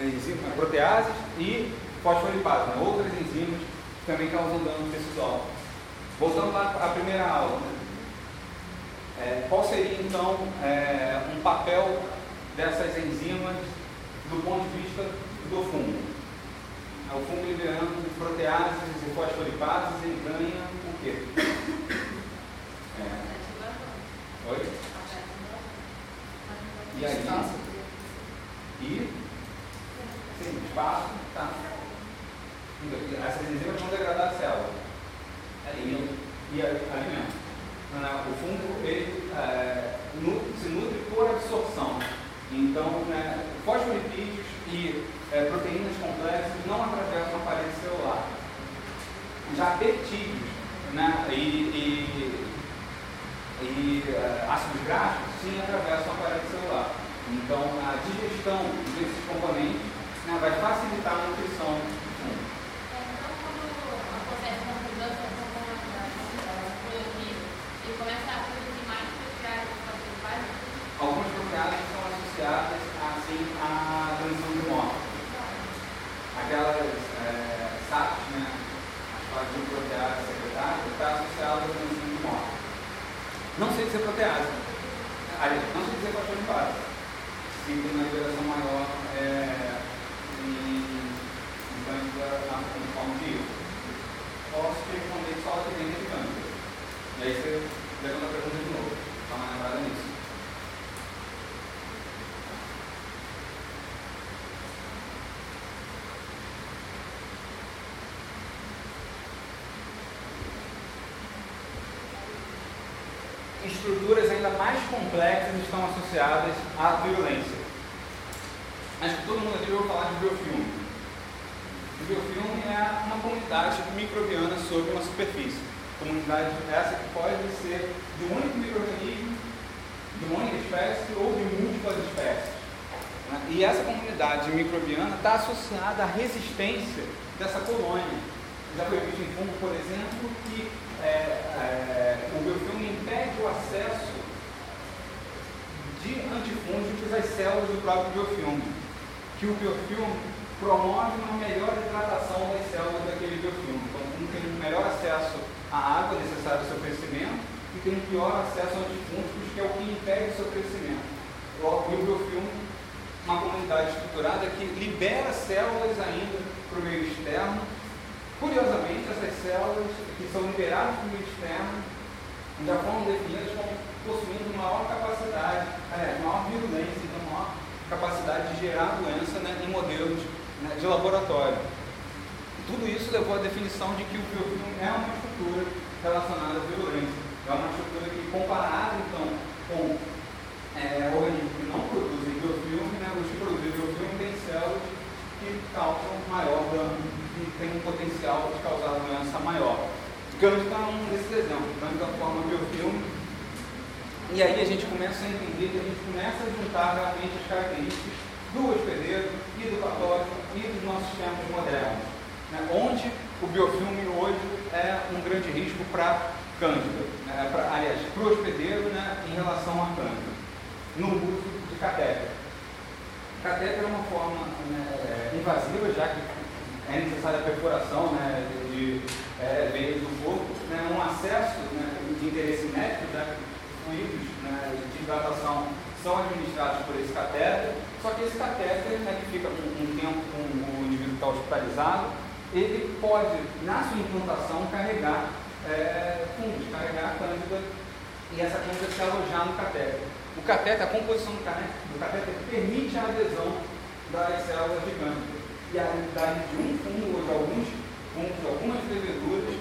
enzima, proteases e fosfolipase, né? outras enzimas que também causam dano tecidual. Voltando lá à primeira aula, né? é, qual seria então é, um papel dessas enzimas do ponto de vista do fungo? É, o fungo liberando proteases e fosfolipases, ele ganha o quê? É, Oi? E aí? E? Sim, espaço, tá? Essas enzimas vão degradar a célula. Alimento. E alimento. O fungo ele, é, se nutre por absorção. Então, né, fosfolipídios e é, proteínas complexas não atravessam a parede celular. Já peptídeos né, e, e e uh, ácidos graxos sim atravessam a parede celular. Então, a digestão desses componentes né, vai facilitar a nutrição do fungo. Então, quando acontece uma mudança ele começa a produzir mais proteínas Algumas proteínas são associadas assim, à transição de morte. Aquelas é, SAPs, né, as plaquinhas protease secretárias, está associada de morte. Não sei dizer protease, aliás, não sei dizer paixão de base. Se tem uma liberação maior é, em, em cândida na forma de isso. Posso responder só o que tem de cândida. E aí você levanta a pergunta de novo. Dá uma lembrada nisso. Estruturas ainda mais complexas estão associadas à virulência. Acho que todo mundo aqui ouviu falar de biofilme. O biofilme é uma comunidade microbiana sobre uma superfície. Comunidade essa que pode ser de um único microorganismo, de uma única espécie ou de múltiplas espécies. E essa comunidade microbiana está associada à resistência dessa colônia. Já foi visto em fungo, por exemplo, que é, é, o biofilme impede o acesso de antifúngicos às células do próprio biofilme, que o biofilme promove uma melhor hidratação das células daquele biofilme. Então, um tem um melhor acesso à água necessária ao seu crescimento e tem um pior acesso a antifúngicos, que é o que impede o seu crescimento. Logo, o biofilme, uma comunidade estruturada que libera células ainda para o meio externo Curiosamente, essas células que são liberadas para o meio externo já foram definidas como possuindo maior capacidade, é, maior virulência, então maior capacidade de gerar doença né, em modelos né, de laboratório. Tudo isso levou à definição de que o biofilme é uma estrutura relacionada à virulência. É uma estrutura que, comparada então com é, organismos que não produzem biofilme, né, os que produzem biofilme têm células que causam maior dano tem um potencial de causar doença maior. Cândida é um desses exemplos. Cândida forma biofilme. E aí a gente começa a entender a gente começa a juntar realmente as características do hospedeiro e do católico e dos nossos tempos modernos. Né? Onde o biofilme hoje é um grande risco para Cândida, né? pra, aliás, para o hospedeiro né? em relação à Cândida, no uso de catéter. Catéter é uma forma né, invasiva, já que é necessária a perfuração né, de é, veias do corpo, né, um acesso né, de interesse médico, que fluidos né, de hidratação são administrados por esse catéter, só que esse catéter, né, que fica um, um tempo com o indivíduo que está hospitalizado, ele pode, na sua implantação, carregar é, fungos, carregar cândida e essa cândida se alojar no catéter. O catéter, a composição do catéter, do catéter permite a adesão das células de cândida e a realidade de um fungo ou de alguns fungos, algumas leveduras,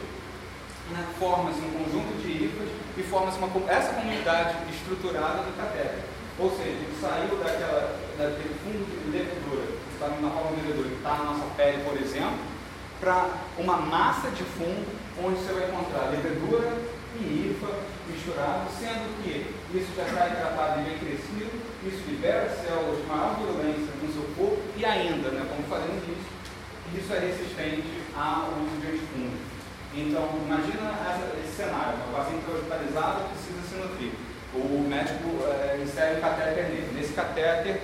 né, forma-se um conjunto de hifas e forma-se essa comunidade estruturada do catéter. Ou seja, ele saiu daquela, daquele fungo de levedura, que está na forma de levedura, que está na nossa pele, por exemplo, para uma massa de fungo onde você vai encontrar levedura e hifa misturado, sendo que isso já está hidratado e bem crescido, isso libera células de maior violência no seu corpo e ainda, né, como fazemos isso, isso é resistente ao uso de antifúngicos. Então, imagina esse cenário, o paciente hospitalizado precisa se nutrir. O médico é, insere um catéter nele. Nesse catéter,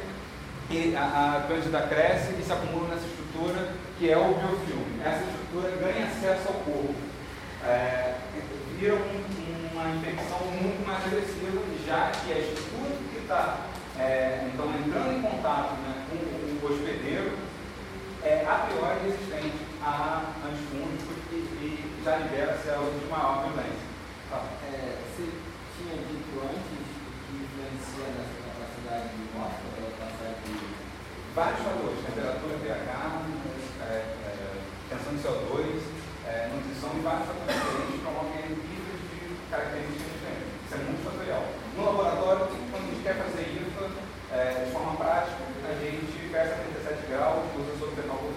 a, a cândida cresce e se acumula nessa estrutura que é o biofilme. Essa estrutura ganha acesso ao corpo. É, vira um, uma infecção muito mais agressiva, já que a estrutura que está é, então, entrando em contato né, com o hospedeiro é a priori resistente a antifúngicos e, e já libera células de maior violência. Tá. É, você tinha dito antes que influencia nessa capacidade de morte, ela passar de... Vários fatores, temperatura, pH, é, é, tensão de CO2, é, nutrição e vários fatores diferentes promovem características diferentes. Isso é muito fatorial. No laboratório, gente quer fazer IFA é, de forma prática, a gente fecha 37 graus, usa sobre 39